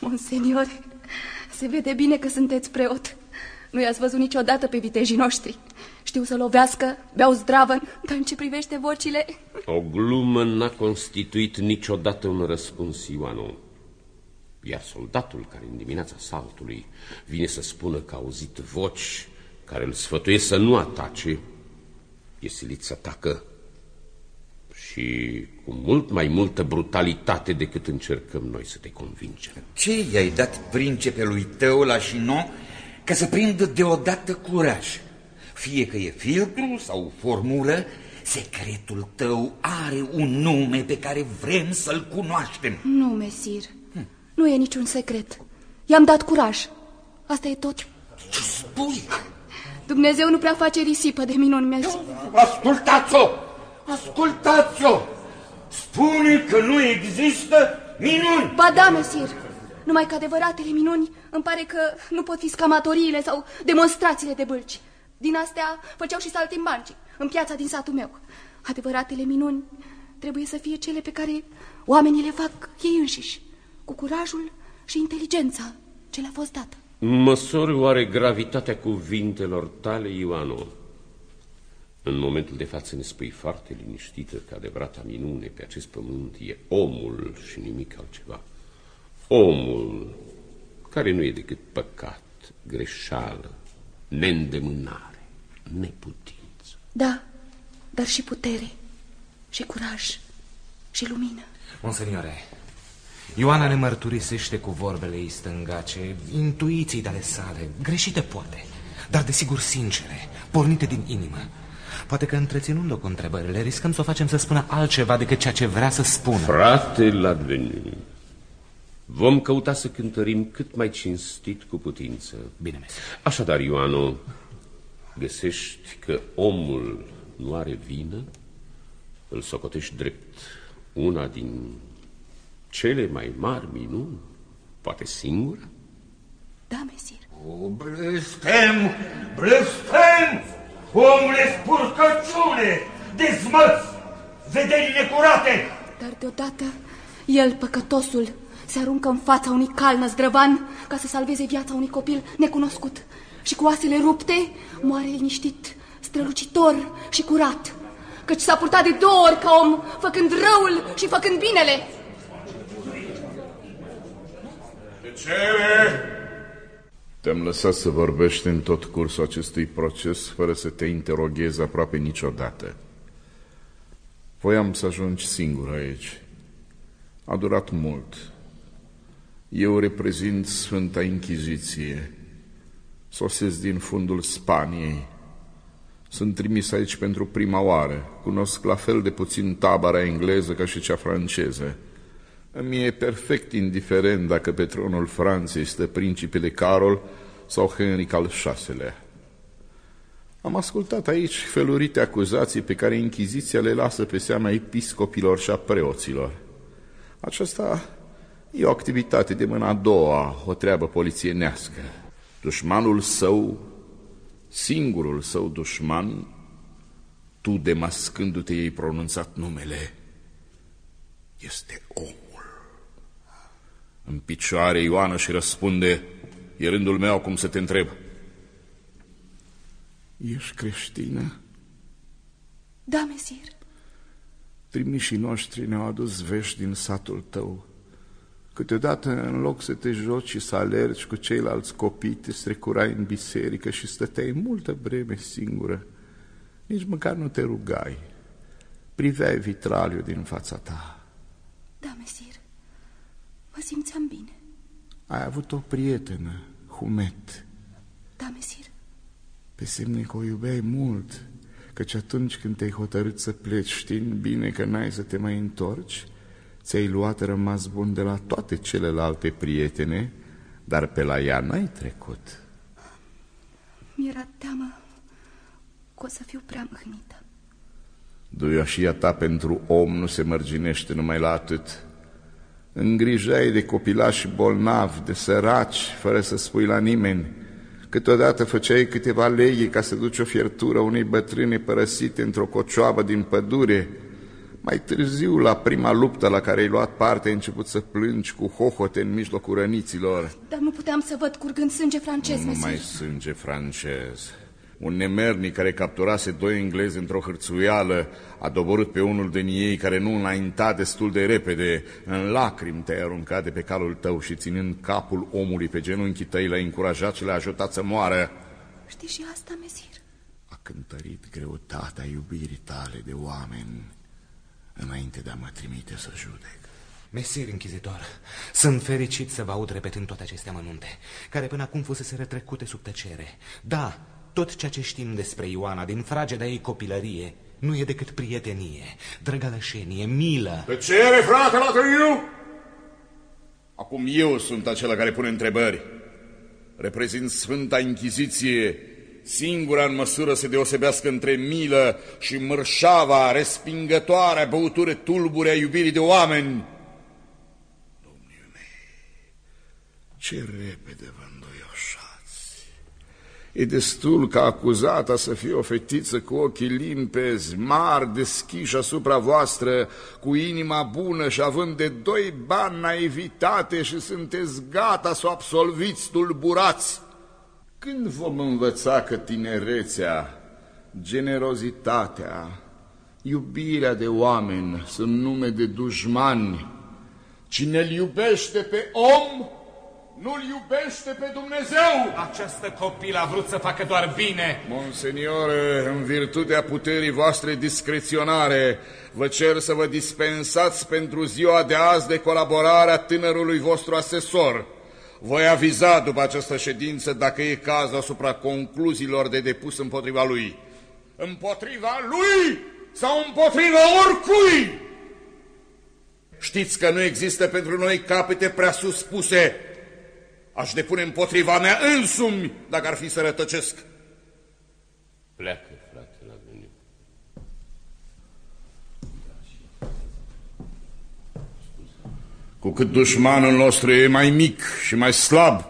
Monsenior, se vede bine că sunteți preot. Nu i-ați văzut niciodată pe vitejii noștri. Știu să lovească, beau zdravă, dar în ce privește vocile... O glumă n-a constituit niciodată un răspuns, Ioanu. Iar soldatul care în dimineața saltului vine să spună că a auzit voci care îl sfătuie să nu atace, e silit să atacă și cu mult mai multă brutalitate decât încercăm noi să te convingem. Ce i-ai dat princepelui tău la Chinon ca să prindă deodată curaj? Fie că e filtru sau formulă, secretul tău are un nume pe care vrem să-l cunoaștem. Nu, mesir, nu e niciun secret. I-am dat curaj. Asta e tot. Ce spui? Dumnezeu nu prea face risipă de minuni, mi-a zis. Ascultați-o! Ascultați-o! Spune că nu există minuni! Ba da, mesir. Numai că adevăratele minuni îmi pare că nu pot fi scamatoriile sau demonstrațiile de bălci. Din astea făceau și saltimbanci în piața din satul meu. Adevăratele minuni trebuie să fie cele pe care oamenii le fac ei înșiși, cu curajul și inteligența ce le-a fost dată. Măsori oare gravitatea cuvintelor tale, Ioano? În momentul de față ne spui foarte liniștită că adevărata minune pe acest pământ e omul și nimic altceva. Omul care nu e decât păcat, greșeală, neîndemânare, neputință. Da, dar și putere, și curaj, și lumină. Monseniore, Ioana ne mărturisește cu vorbele ei stângace, intuiții de ale sale, greșite poate, dar desigur sincere, pornite din inimă. Poate că întreținând-o cu întrebările, riscăm să o facem să spună altceva decât ceea ce vrea să spună. Frate Ladveni, vom căuta să cântărim cât mai cinstit cu putință. Bine, mesie. Așadar, Ioano, găsești că omul nu are vină? Îl socotești drept una din cele mai mari minuni? Poate singură? Da, mesir. O, blestem, blestem, omule spurcăciune, dezmăț, vederi necurate! Dar deodată, el, păcătosul, se aruncă în fața unui cal năzdrăvan ca să salveze viața unui copil necunoscut. Și cu oasele rupte, moare liniștit, strălucitor și curat. Căci s-a purtat de două ori ca om, făcând răul și făcând binele. Cere! Te-am lăsat să vorbești în tot cursul acestui proces fără să te interoghez aproape niciodată. Voiam să ajungi singur aici. A durat mult. Eu reprezint Sfânta Inchiziție. Sosesc din fundul Spaniei. Sunt trimis aici pentru prima oară. Cunosc la fel de puțin tabara engleză ca și cea franceză. Îmi e perfect indiferent dacă pe tronul Franței stă principele Carol sau Henric al VI-lea. Am ascultat aici felurite acuzații pe care Inchiziția le lasă pe seama episcopilor și a preoților. Aceasta e o activitate de mâna a doua, o treabă polițienească. Dușmanul său, singurul său dușman, tu demascându-te ei pronunțat numele, este om. În picioare Ioana și răspunde, e rândul meu acum să te întreb. Ești creștină? Da, mesir. Trimișii noștri ne-au adus vești din satul tău. Câteodată, în loc să te joci și să alergi cu ceilalți copii, te strecurai în biserică și stăteai multă vreme singură. Nici măcar nu te rugai. Priveai vitraliu din fața ta. Da, mesir. Mă simțeam bine. Ai avut o prietenă, Humet. Da, mesir. Pe semne că o iubeai mult, căci atunci când te-ai hotărât să pleci știind bine că n-ai să te mai întorci, ți-ai luat rămas bun de la toate celelalte prietene, dar pe la ea n-ai trecut. Mi-era teamă că o să fiu prea mâhnită. Duioșia ta pentru om nu se mărginește numai la atât. Îngrijai de copilași bolnavi, de săraci, fără să spui la nimeni. Câteodată făceai câteva leghi ca să duci o fiertură unei bătrâne părăsite într-o cocioabă din pădure. Mai târziu, la prima luptă la care ai luat parte, ai început să plângi cu hohote în mijlocul răniților. Dar nu puteam să văd curgând sânge francez, Nu mesir. mai sânge francez. Un nemernic care capturase doi englezi într-o hârțuială a doborât pe unul din ei care nu înainta destul de repede. În lacrimi te-ai aruncat de pe calul tău și ținând capul omului pe genunchii tăi l-ai încurajat și l-ai ajutat să moară. Știi și asta, mesir? A cântărit greutatea iubirii tale de oameni înainte de a mă trimite să judec. Mesir închizitor, sunt fericit să vă aud repetând toate aceste amănunte, care până acum fusese retrecute sub tăcere. Da, tot ceea ce știm despre Ioana din frageda ei copilărie nu e decât prietenie, drăgălășenie, milă. Tăcere, frate, la tăiu! Acum eu sunt acela care pune întrebări. Reprezint Sfânta Inchiziție, singura în măsură să deosebească între milă și mărșava, respingătoarea băutură tulbure a iubirii de oameni. Domnul mei, ce repede vă îndoioșați. E destul ca acuzata să fie o fetiță cu ochii limpezi, mari, deschiși asupra voastră, cu inima bună și având de doi bani naivitate și sunteți gata să o absolviți tulburați. Când vom învăța că tinerețea, generozitatea, iubirea de oameni sunt nume de dușmani? Cine-l iubește pe om, nu-l iubește pe Dumnezeu! Această copilă a vrut să facă doar bine. Monseniore, în virtutea puterii voastre discreționare, vă cer să vă dispensați pentru ziua de azi de colaborarea tânărului vostru asesor. Voi aviza după această ședință dacă e caz asupra concluziilor de depus împotriva lui. împotriva lui sau împotriva oricui. Știți că nu există pentru noi capete prea sus puse. Aș depune împotriva mea însumi dacă ar fi să rătăcesc. Pleacă, frate, la gândit. Cu cât dușmanul nostru e mai mic și mai slab,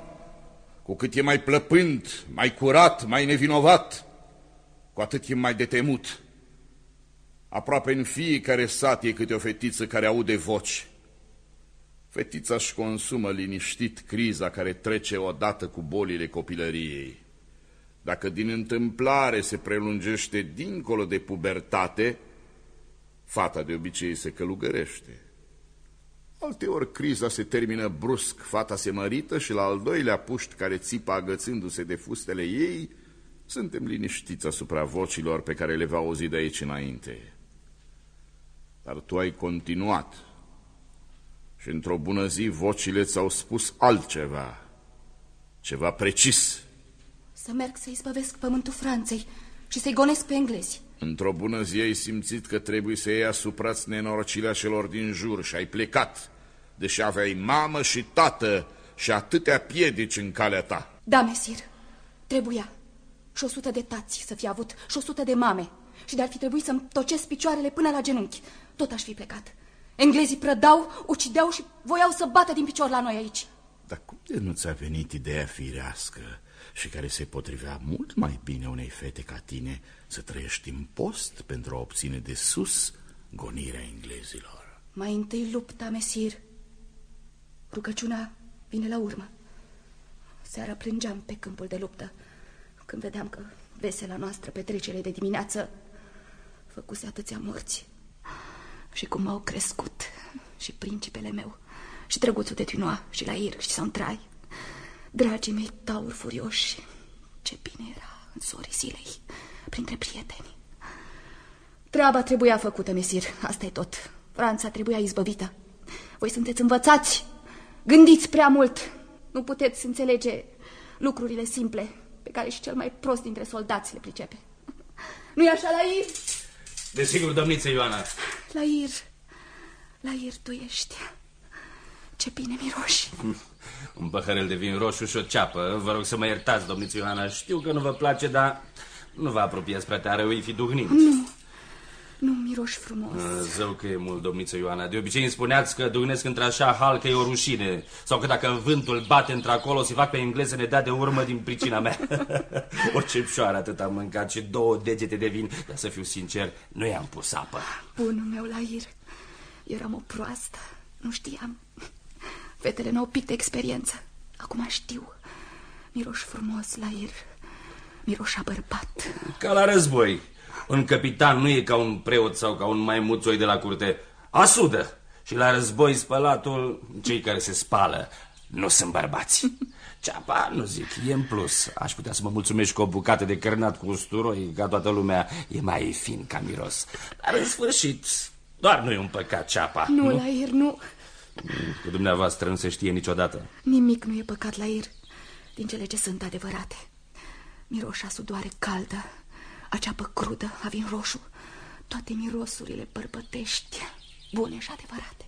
cu cât e mai plăpând, mai curat, mai nevinovat, cu atât e mai de temut. Aproape în fiecare sat e câte o fetiță care aude voci. Fetița își consumă liniștit criza care trece odată cu bolile copilăriei. Dacă din întâmplare se prelungește dincolo de pubertate, fata de obicei se călugărește. Alteori criza se termină brusc, fata se mărită și la al doilea puști care țipă agățându-se de fustele ei, suntem liniștiți asupra vocilor pe care le va auzi de aici înainte. Dar tu ai continuat și într-o bună zi vocile ți-au spus altceva, ceva precis. Să merg să-i spăvesc pământul Franței și să-i gonesc pe englezi. Într-o bună zi ai simțit că trebuie să iei asupra nenorocirea celor din jur și ai plecat, deși aveai mamă și tată și atâtea piedici în calea ta. Da, mesir, trebuia. Și o sută de tați să fi avut și o sută de mame. Și de-ar fi trebuit să-mi tocesc picioarele până la genunchi. Tot aș fi plecat. Englezii prădau, ucideau și voiau să bată din picior la noi aici. Dar cum de nu ți-a venit ideea firească și care se potrivea mult mai bine unei fete ca tine să trăiești în post pentru a obține de sus gonirea englezilor? Mai întâi lupta, mesir. Rugăciunea vine la urmă. Seara plângeam pe câmpul de luptă când vedeam că vesela noastră petrecere de dimineață făcuse atâția morți. Și cum au crescut și principele meu și drăguțul de Tinoa și la Ir și Santrai. Dragii mei tauri furioși, ce bine era în zorii zilei, printre prieteni. Treaba trebuia făcută, mesir, asta e tot. Franța trebuia izbăvită. Voi sunteți învățați, gândiți prea mult. Nu puteți înțelege lucrurile simple pe care și cel mai prost dintre soldați le pricepe. Nu-i așa, Lair? Desigur, domniță Ioana. Lair, Lair, tu ești. Ce bine miroși. Un păhărel de vin roșu și o ceapă. Vă rog să mă iertați, domniță Ioana. Știu că nu vă place, dar nu vă apropiați prea tare, îi fi duhnit. Nu, nu miroși frumos. Zău că e mult, domniță Ioana. De obicei îmi spuneați că duhnesc într-așa hal că e o rușine. Sau că dacă vântul bate într-acolo, se fac pe engleză să ne dea de urmă din pricina mea. o cepșoară atât am mâncat și două degete de vin. Dar să fiu sincer, nu i-am pus apă. Bunul meu, Lair, eram o proastă. Nu știam. Fetele n-au pic de experiență. Acum știu. Miroș frumos, Lair. Miroșa bărbat. Ca la război. Un capitan nu e ca un preot sau ca un maimuțoi de la curte. Asudă. Și la război spălatul, cei care se spală, nu sunt bărbați. Ceapa, nu zic, e în plus. Aș putea să mă mulțumesc cu o bucată de cărnat cu usturoi, ca toată lumea e mai fin ca miros. Dar în sfârșit, doar nu e un păcat ceapa. Nu, nu? Lair, nu. Cu dumneavoastră nu se știe niciodată. Nimic nu e păcat, Lair, din cele ce sunt adevărate. Miroșa sudoare caldă, aceapă crudă, a vin roșu, toate mirosurile bărbătești, bune și adevărate.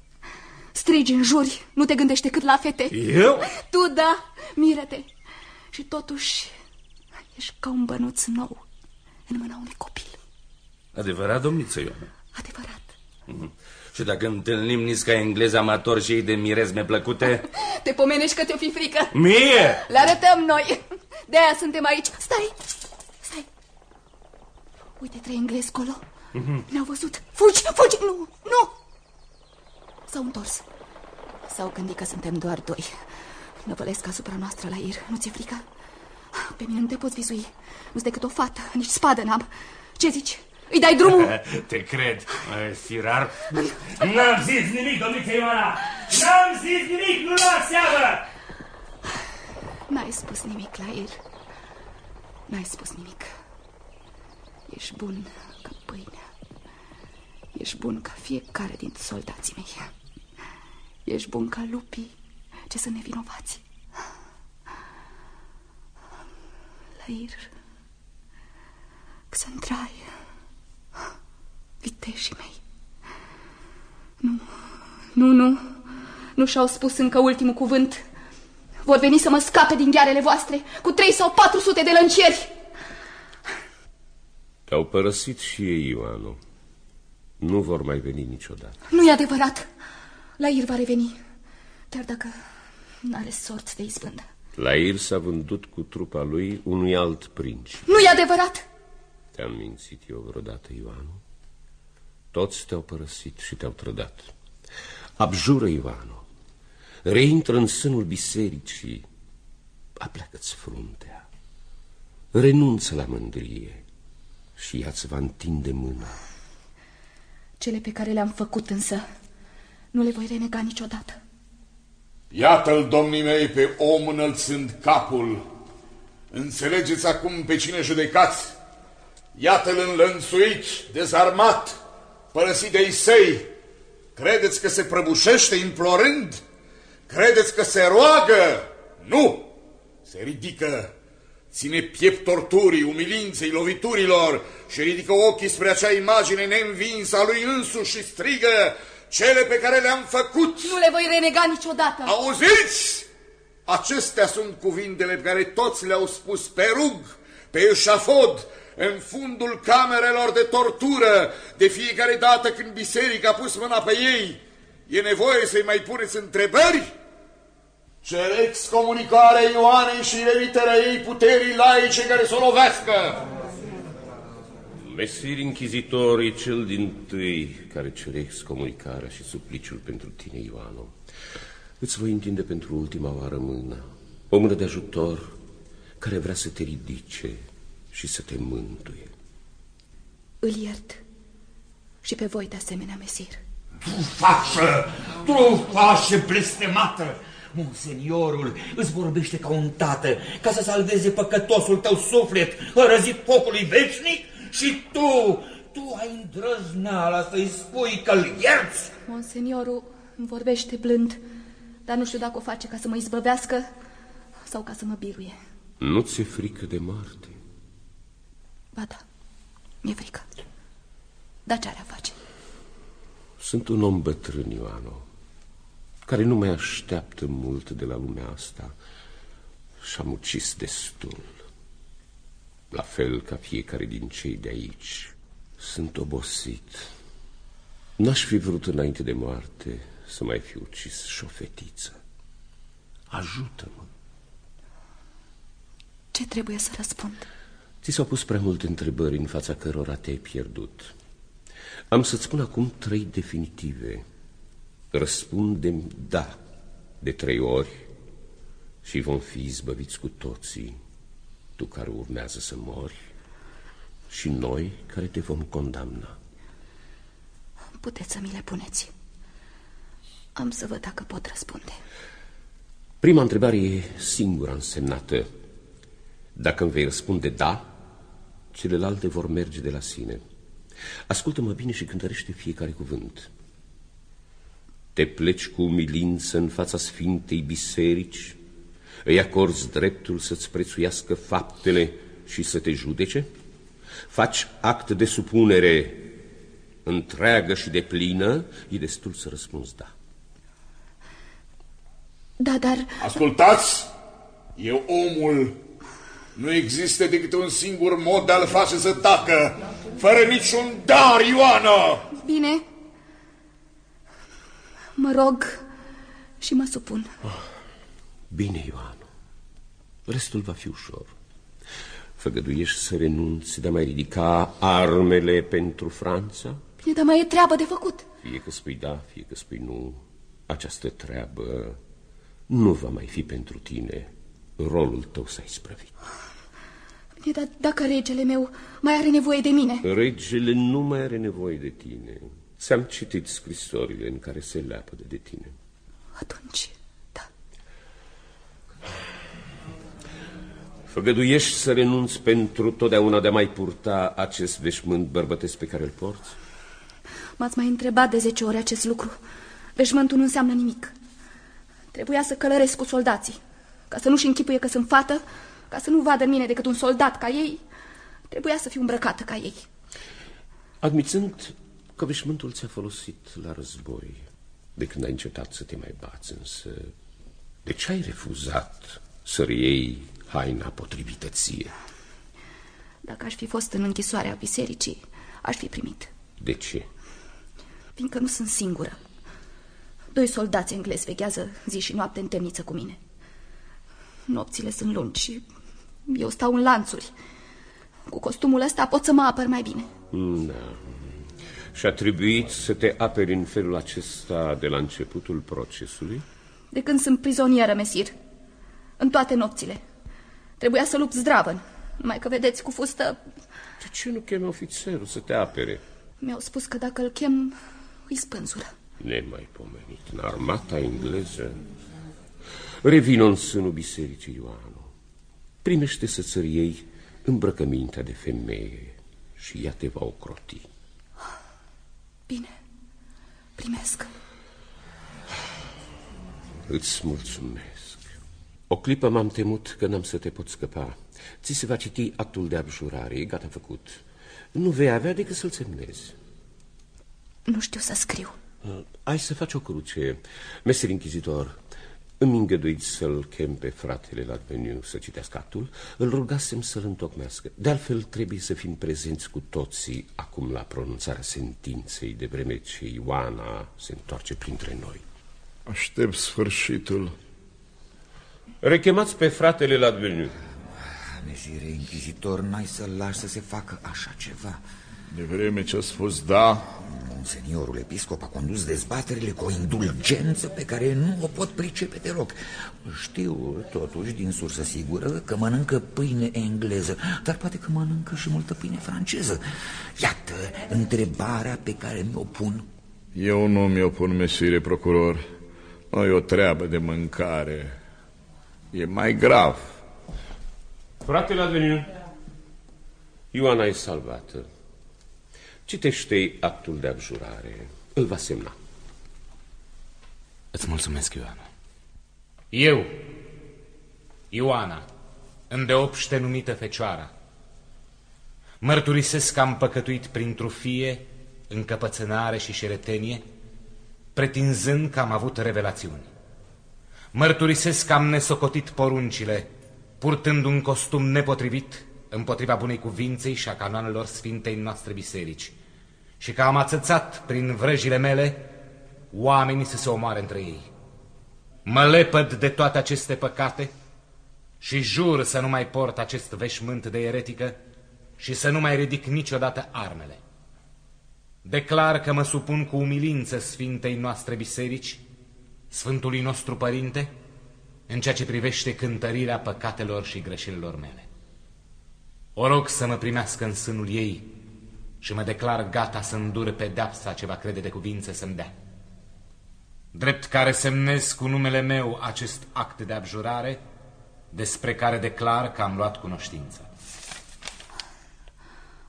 Strigi în juri, nu te gândești cât la fete. Eu? Tu, da, miră-te. Și totuși, ești ca un bănuț nou în mâna unui copil. Adevărat, domniță Ioana? Adevărat. Mm -hmm. Și dacă întâlnim nisca englezi amatori și ei de mirezme plăcute... Te pomenești că te-o fi frică. Mie? Le arătăm noi. De-aia suntem aici. Stai, stai. Uite, trei englezi colo. Mm -hmm. Ne-au văzut. Fugi, fugi, nu, nu. S-au întors. S-au gândit că suntem doar doi. Năvălesc asupra noastră la ir. Nu ți-e frică? Pe mine nu te poți vizui. Nu-s decât o fată, nici spadă n-am. Ce zici? Îi dai drumul? Te cred, firar. N-am zis nimic, domniță Ioana! N-am zis nimic, nu luați seamă! N-ai spus nimic la el. N-ai spus nimic. Ești bun ca pâinea. Ești bun ca fiecare dintre soldații mei. Ești bun ca lupii ce sunt nevinovați. Alexandrai, viteșii mei. Nu, nu, nu, nu și-au spus încă ultimul cuvânt. Vor veni să mă scape din ghearele voastre cu trei sau patru sute de lăncieri. Te-au părăsit și ei, Ioanu. Nu vor mai veni niciodată. Nu e adevărat. La Ir va reveni, chiar dacă n-are sorți de izbândă. La Ir s-a vândut cu trupa lui unui alt prinț. Nu e adevărat. Te-am mințit eu vreodată, Ioanu? Toți te-au părăsit și te-au trădat. Abjură, Ioanu. Reintră în sânul bisericii. Apleacă-ți fruntea. Renunță la mândrie și ea-ți va întinde mâna. Cele pe care le-am făcut însă nu le voi renega niciodată. Iată-l, domnii mei, pe om înălțând capul. Înțelegeți acum pe cine judecați? Iată-l înlănțuit, dezarmat, părăsit de săi. Credeți că se prăbușește implorând? Credeți că se roagă? Nu! Se ridică, ține piept torturii, umilinței, loviturilor și ridică ochii spre acea imagine neînvinsă a lui însuși și strigă cele pe care le-am făcut. Nu le voi renega niciodată. Auziți? Acestea sunt cuvintele pe care toți le-au spus pe rug, pe eșafod, în fundul camerelor de tortură, de fiecare dată când biserica a pus mâna pe ei. E nevoie să-i mai puneți întrebări? Cer excomunicarea Ioanei și remiterea ei puterii laice care să o lovească. Mesir Inchizitor e cel din tâi care cere excomunicarea și supliciul pentru tine, Ioanu. Îți voi întinde pentru ultima oară mâna, o mână de ajutor care vrea să te ridice și să te mântuie. Îl iert și pe voi de asemenea, Mesir. Trufașă! Trufașă blestemată! Monseniorul îți vorbește ca un tată ca să salveze păcătosul tău suflet răzit focului veșnic și tu, tu ai îndrăzneala să-i spui că-l ierți? Monseniorul îmi vorbește blând, dar nu știu dacă o face ca să mă izbăvească sau ca să mă biruie. Nu ți-e frică de moarte? Ba da, mi-e frică. Dar ce are a face? Sunt un om bătrân, Ioano, care nu mai așteaptă mult de la lumea asta și am ucis destul. La fel ca fiecare din cei de aici. Sunt obosit. N-aș fi vrut înainte de moarte să mai fi ucis și o fetiță. Ajută-mă. Ce trebuie să răspund? Ți s-au pus prea multe întrebări în fața cărora te-ai pierdut. Am să-ți spun acum trei definitive. Răspundem da de trei ori și vom fi izbăviți cu toții, tu care urmează să mori și noi care te vom condamna. Puteți să mi le puneți. Am să văd dacă pot răspunde. Prima întrebare e singura însemnată. Dacă îmi vei răspunde da, celelalte vor merge de la sine. Ascultă-mă bine și cântărește fiecare cuvânt. Te pleci cu umilință în fața Sfintei Biserici, îi acorzi dreptul să-ți prețuiască faptele și să te judece? Faci act de supunere întreagă și de plină, e destul să răspunzi da. Da, dar... Ascultați! E omul. Nu există decât un singur mod de a-l face să tacă, fără niciun dar, Ioana! Bine. Mă rog și mă supun. Oh, bine, Ioanu. Restul va fi ușor. Făgăduiești să renunți de a mai ridica armele pentru Franța? Bine, dar mai e treabă de făcut. Fie că spui da, fie că spui nu, această treabă nu va mai fi pentru tine. Rolul tău s-a isprăvit. Bine, dar dacă regele meu mai are nevoie de mine? Regele nu mai are nevoie de tine. Ți-am citit scrisorile în care se leapă de tine. Atunci, da. Făgăduiești să renunți pentru totdeauna de a mai purta acest veșmânt bărbătesc pe care îl porți? M-ați mai întrebat de zece ori acest lucru. Veșmântul nu înseamnă nimic. Trebuia să călăresc cu soldații, ca să nu-și închipuie că sunt fată, ca să nu vadă în mine decât un soldat ca ei. Trebuia să fiu îmbrăcată ca ei. Admițând că veșmântul ți-a folosit la război, de când ai încetat să te mai bați, însă de ce ai refuzat să iei haina potrivită ție? Dacă aș fi fost în închisoarea bisericii, aș fi primit. De ce? Fiindcă nu sunt singură. Doi soldați englezi veghează zi și noapte în temniță cu mine. Nopțile sunt lungi și eu stau în lanțuri. Cu costumul ăsta pot să mă apăr mai bine. Da. Și a trebuit să te aperi în felul acesta de la începutul procesului? De când sunt prizonieră, mesir. În toate nopțile. Trebuia să lupt zdravăn. Numai că, vedeți, cu fustă... De ce nu chemi ofițerul să te apere? Mi-au spus că dacă îl chem, îi spânzură. Nemaipomenit. În armata engleză... Revină în sânul bisericii, Ioanu. Primește să-ți iei îmbrăcămintea de femeie și ea te va ocroti. Bine, primesc. Îți mulțumesc. O clipă m-am temut că n-am să te pot scăpa. Ți se va citi actul de abjurare, e gata făcut. Nu vei avea decât să-l semnezi. Nu știu să scriu. Ai să faci o cruce. Meser inchizitor, îmi îngăduiți să-l chem pe fratele la veniu să citească actul? Îl rugasem să-l întocmească. De altfel, trebuie să fim prezenți cu toții acum la pronunțarea sentinței, de vreme ce Ioana se întoarce printre noi. Aștept sfârșitul. Rechemați pe fratele la veniu. Mezire inchizitor, n-ai să-l lași să se facă așa ceva. De vreme ce a spus da... Monseniorul episcop a condus dezbaterile cu o indulgență pe care nu o pot pricepe deloc. Știu, totuși, din sursă sigură, că mănâncă pâine engleză, dar poate că mănâncă și multă pâine franceză. Iată întrebarea pe care mi-o pun. Eu nu mi-o pun, mesire procuror. Nu e o treabă de mâncare. E mai grav. Fratele Adveniu, Ioana e salvată. Citește actul de abjurare. Îl va semna. Îți mulțumesc, Ioana. Eu, Ioana, îndeopște numită Fecioara, mărturisesc că am păcătuit prin trufie, încăpățânare și șeretenie, pretinzând că am avut revelațiuni. Mărturisesc că am nesocotit poruncile, purtând un costum nepotrivit împotriva bunei cuvinței și a canoanelor Sfintei noastre biserici și că am ațățat prin vrăjile mele oamenii să se omoare între ei. Mă lepăd de toate aceste păcate și jur să nu mai port acest veșmânt de eretică și să nu mai ridic niciodată armele. Declar că mă supun cu umilință Sfintei noastre biserici, Sfântului nostru Părinte, în ceea ce privește cântărirea păcatelor și greșelilor mele. O rog să mă primească în sânul ei și mă declar gata să îndur pedeapsa ce va crede de cuvință să-mi dea. Drept care semnez cu numele meu acest act de abjurare, despre care declar că am luat cunoștință.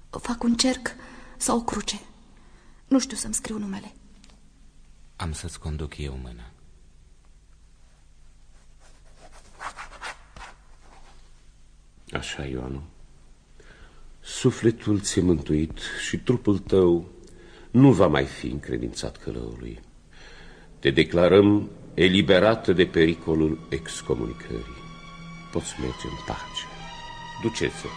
Fac un cerc sau o cruce. Nu știu să-mi scriu numele. Am să-ți conduc eu mâna. Așa, Ioanu. Sufletul ți-e mântuit și trupul tău nu va mai fi încredințat călăului. Te declarăm eliberată de pericolul excomunicării. Poți merge în pace. Duceți-o.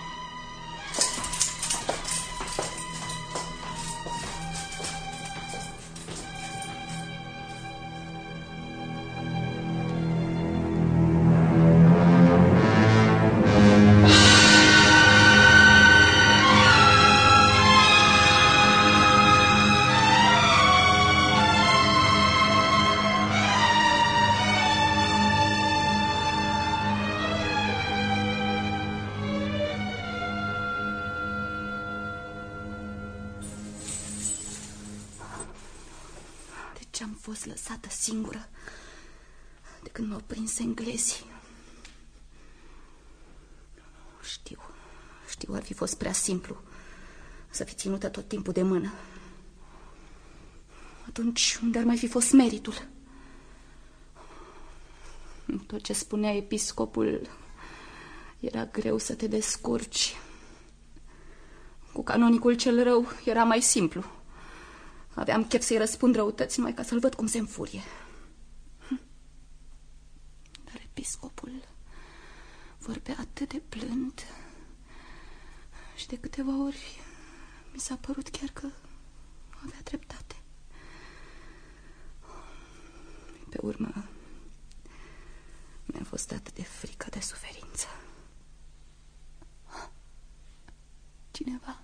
Să fi ținută tot timpul de mână. Atunci unde ar mai fi fost meritul? Tot ce spunea episcopul era greu să te descurci. Cu canonicul cel rău era mai simplu. Aveam chef să-i răspund răutăți numai ca să-l văd cum se înfurie. Hm. Dar episcopul vorbea atât de blând și de câteva ori mi s-a părut chiar că avea dreptate. Pe urmă, mi-a fost atât de frică de suferință. Cineva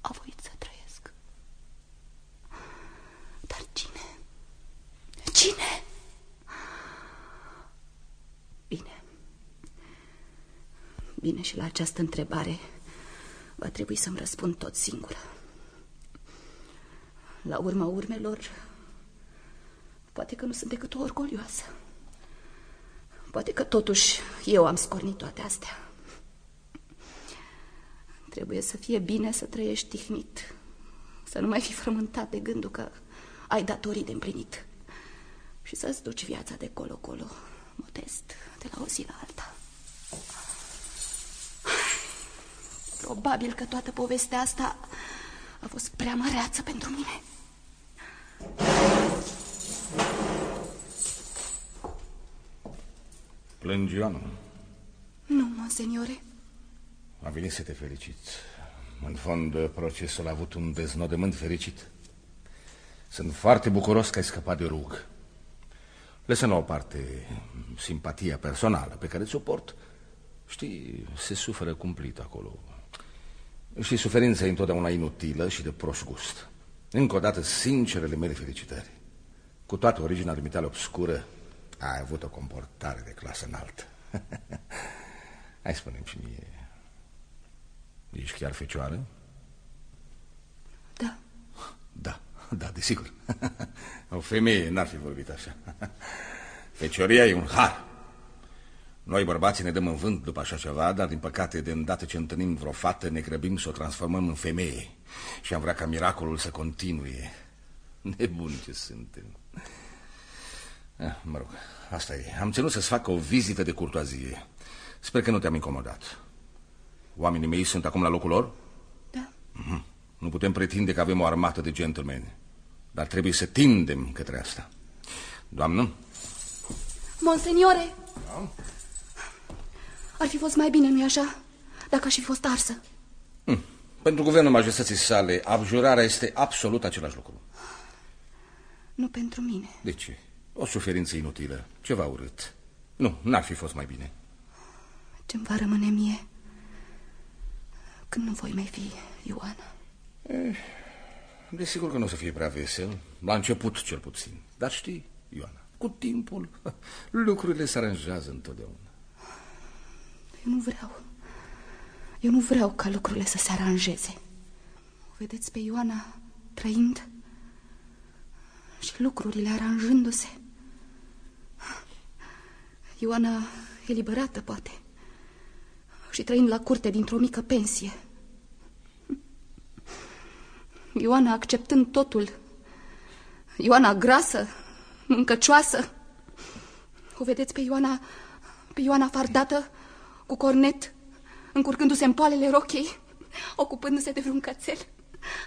a voit să trăiesc. Dar cine? Cine? Bine. Bine, și la această întrebare va trebui să-mi răspund tot singură. La urma urmelor, poate că nu sunt decât o orgolioasă. Poate că totuși eu am scornit toate astea. Trebuie să fie bine să trăiești tihnit, să nu mai fi frământat de gândul că ai datorii de împlinit și să-ți duci viața de colo-colo, modest, de la o zi la alta. Probabil că toată povestea asta a fost prea măreață pentru mine. Plângi, Ioana? Nu, monseniore. A venit să te felicit. În fond, procesul a avut un deznodământ fericit. Sunt foarte bucuros că ai scăpat de rug. Lăsăm la o parte simpatia personală pe care ți-o port. Știi, se suferă cumplit acolo. Și suferința e întotdeauna inutilă și de prost gust. Încă o dată, sincerele mele felicitări. Cu toată originea dumitale obscură, ai avut o comportare de clasă înaltă. Hai spune și mie, ești chiar fecioară? Da. Da, da, desigur. o femeie n-ar fi vorbit așa. Fecioria e un har. Noi, bărbații, ne dăm în vânt după așa ceva, dar, din păcate, de îndată ce întâlnim vreo fată, ne grăbim să o transformăm în femeie. Și am vrea ca miracolul să continue. Nebuni ce suntem. Ah, mă rog, asta e. Am ținut să-ți fac o vizită de curtoazie. Sper că nu te-am incomodat. Oamenii mei sunt acum la locul lor? Da. Mm -hmm. Nu putem pretinde că avem o armată de gentlemen, dar trebuie să tindem către asta. Doamnă? Monseniore! Da? Ar fi fost mai bine, nu-i așa, dacă aș fi fost arsă. Hm. Pentru guvernul majestății sale, abjurarea este absolut același lucru. Nu pentru mine. De ce? O suferință inutilă, ceva urât. Nu, n-ar fi fost mai bine. Ce-mi va rămâne mie când nu voi mai fi Ioana? Eh, desigur că nu o să fie prea vesel, la început cel puțin. Dar știi, Ioana, cu timpul lucrurile se aranjează întotdeauna. Eu nu vreau. Eu nu vreau ca lucrurile să se aranjeze. O vedeți pe Ioana trăind și lucrurile aranjându-se. Ioana eliberată, poate, și trăind la curte dintr-o mică pensie. Ioana acceptând totul. Ioana grasă, încăcioasă. O vedeți pe Ioana, pe Ioana fardată, cu cornet, încurcându-se în poalele rochei, ocupându-se de vreun cățel.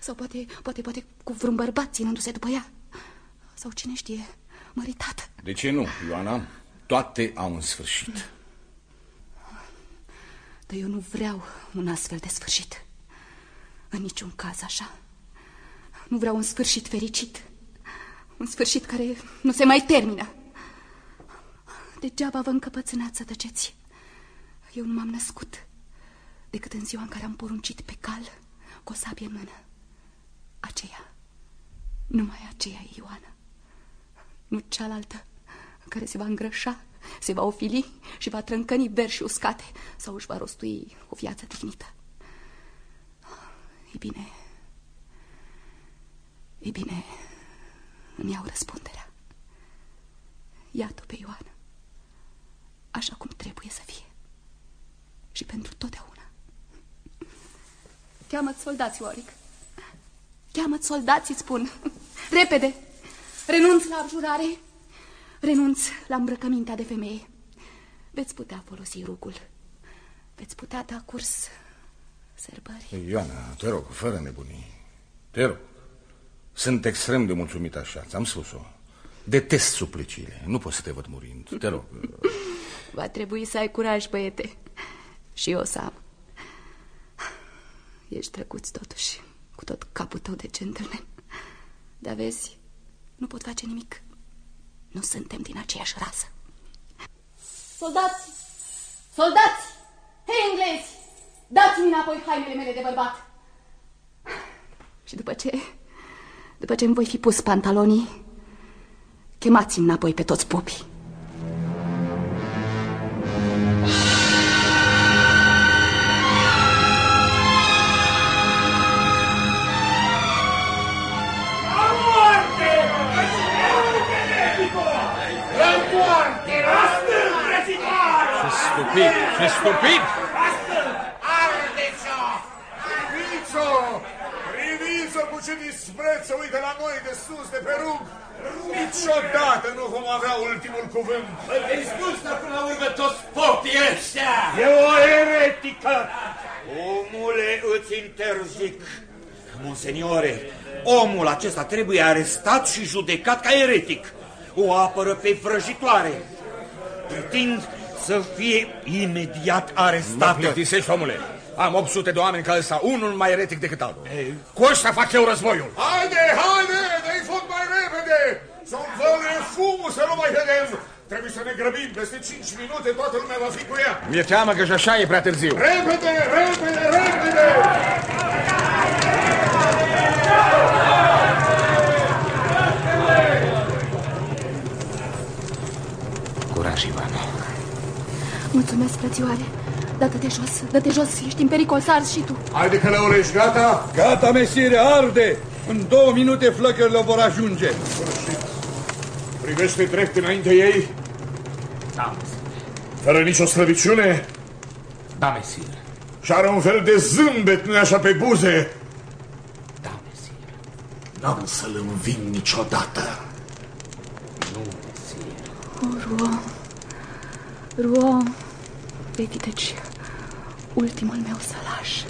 Sau poate, poate, poate cu vreun bărbat ținându-se după ea. Sau cine știe, măritată. De ce nu, Ioana? Toate au un sfârșit. Dar eu nu vreau un astfel de sfârșit. În niciun caz așa. Nu vreau un sfârșit fericit. Un sfârșit care nu se mai termină. Degeaba vă încăpățânați să tăceți. Eu nu m-am născut decât în ziua în care am poruncit pe cal cu o sabie în mână. Aceea, numai aceea e Ioana. Nu cealaltă care se va îngrășa, se va ofili și va trâncăni verși uscate sau își va rostui o viață tihnită. E bine, e bine, îmi iau răspunderea. Iată pe Ioana, așa cum trebuie să fie și pentru totdeauna. Cheamă-ți soldații, Oric. Cheamă-ți soldații, îți spun. Repede! Renunț la abjurare. Renunț la îmbrăcămintea de femeie. Veți putea folosi rugul. Veți putea da curs sărbării. Ioana, te rog, fără nebunii. Te rog. Sunt extrem de mulțumit așa, ți-am spus-o. Detest supliciile. Nu pot să te văd murind. Te rog. Va trebui să ai curaj, băiete. Și eu să am. Ești drăguț totuși, cu tot capul tău de gentleman. Dar vezi, nu pot face nimic. Nu suntem din aceeași rasă. Soldați! Soldați! Hei, englezi! Dați-mi înapoi hainele mele de bărbat! Și după ce... După ce îmi voi fi pus pantalonii, chemați-mi înapoi pe toți popii. Stupid, ce stupid! Ardeți-o! Priviți-o! Priviți-o cu ce dispreț se uită la noi de sus, de pe rug! Niciodată nu vom avea ultimul cuvânt! Îi spus până la urmă toți popii ăștia! E o eretică! Omule, îți interzic. Monseniore, omul acesta trebuie arestat și judecat ca eretic. O apără pe vrăjitoare. Pretind să fie imediat Mă arestat. plictisești, omule. Am 800 de oameni ca ăsta, unul mai eretic decât altul. Cu ăștia fac eu războiul. Haide, haide, dă-i foc mai repede! Să-mi vălre fumul să nu mai vedem! Trebuie să ne grăbim, peste 5 minute toată lumea va fi cu ea! Mi-e teamă că și așa e prea târziu. Repede, repede, repede! Curaj, Ivana. Mulțumesc, frățioare. Dă-te jos, dă-te jos, ești în pericol să arzi și tu. Haide că ești gata? Gata, mesire, arde! În două minute flăcările vor ajunge. Privește drept înainte ei, Da, fără nicio slăbiciune, da, mesir. și are un fel de zâmbet, nu așa, pe buze. Da, mesir. N-am să-l înving niciodată. Nu, mesir. O, Ruo, Ruo, vei fi deci ultimul meu sălaș.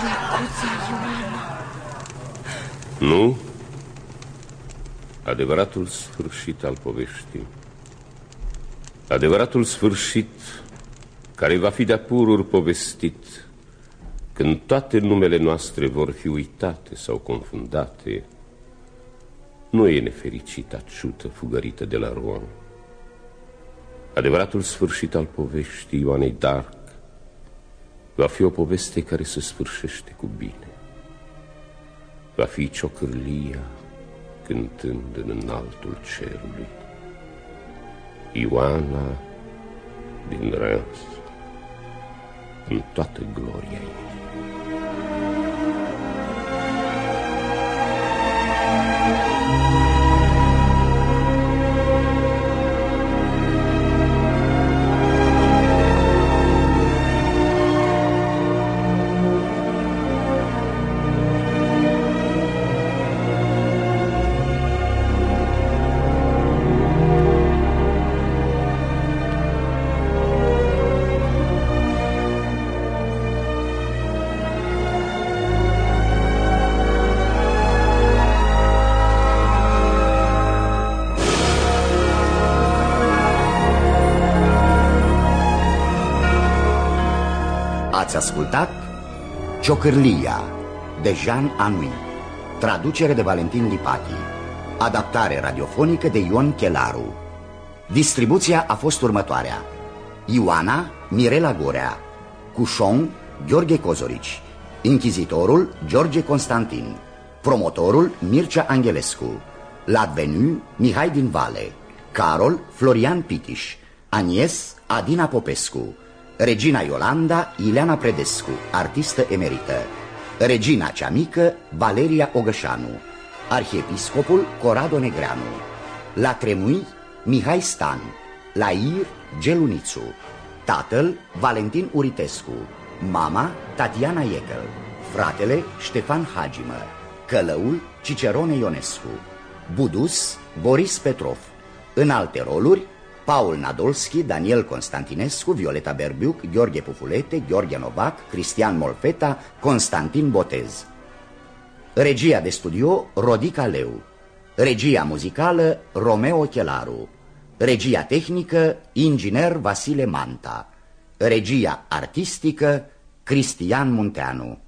Sărăcuța Ioana. Nu? Adevăratul sfârșit al poveștii. Adevăratul sfârșit care va fi de-a pururi povestit când toate numele noastre vor fi uitate sau confundate, nu e nefericita ciută fugărită de la Rouen. Adevăratul sfârșit al poveștii Ioanei Dark va fi o poveste care se sfârșește cu bine. Va fi ciocârlia cântând în înaltul cerului. Ioana din Reims, în toată gloria ei. Ați Ciocârlia de Jean Anui. Traducere de Valentin Lipati. Adaptare radiofonică de Ion Chelaru. Distribuția a fost următoarea. Ioana Mirela Gorea. Cușon Gheorghe Cozorici. Inchizitorul George Constantin. Promotorul Mircea Angelescu. Ladvenu Mihai din Vale. Carol Florian Pitiș. Anies Adina Popescu Regina Iolanda Ileana Predescu, artistă emerită. Regina cea mică Valeria Ogășanu. Arhiepiscopul Corado Negreanu. La Tremui Mihai Stan. Lair Gelunițu. Tatăl Valentin Uritescu. Mama Tatiana Iekel Fratele Ștefan Hagimă. Călăul Cicerone Ionescu. Budus Boris Petrov. În alte roluri Paul Nadolski, Daniel Constantinescu, Violeta Berbiuc, Gheorghe Pufulete, Gheorghe Novac, Cristian Molfeta, Constantin Botez. Regia de studio Rodica Leu. Regia muzicală Romeo Chelaru. Regia tehnică Inginer Vasile Manta. Regia artistică Cristian Munteanu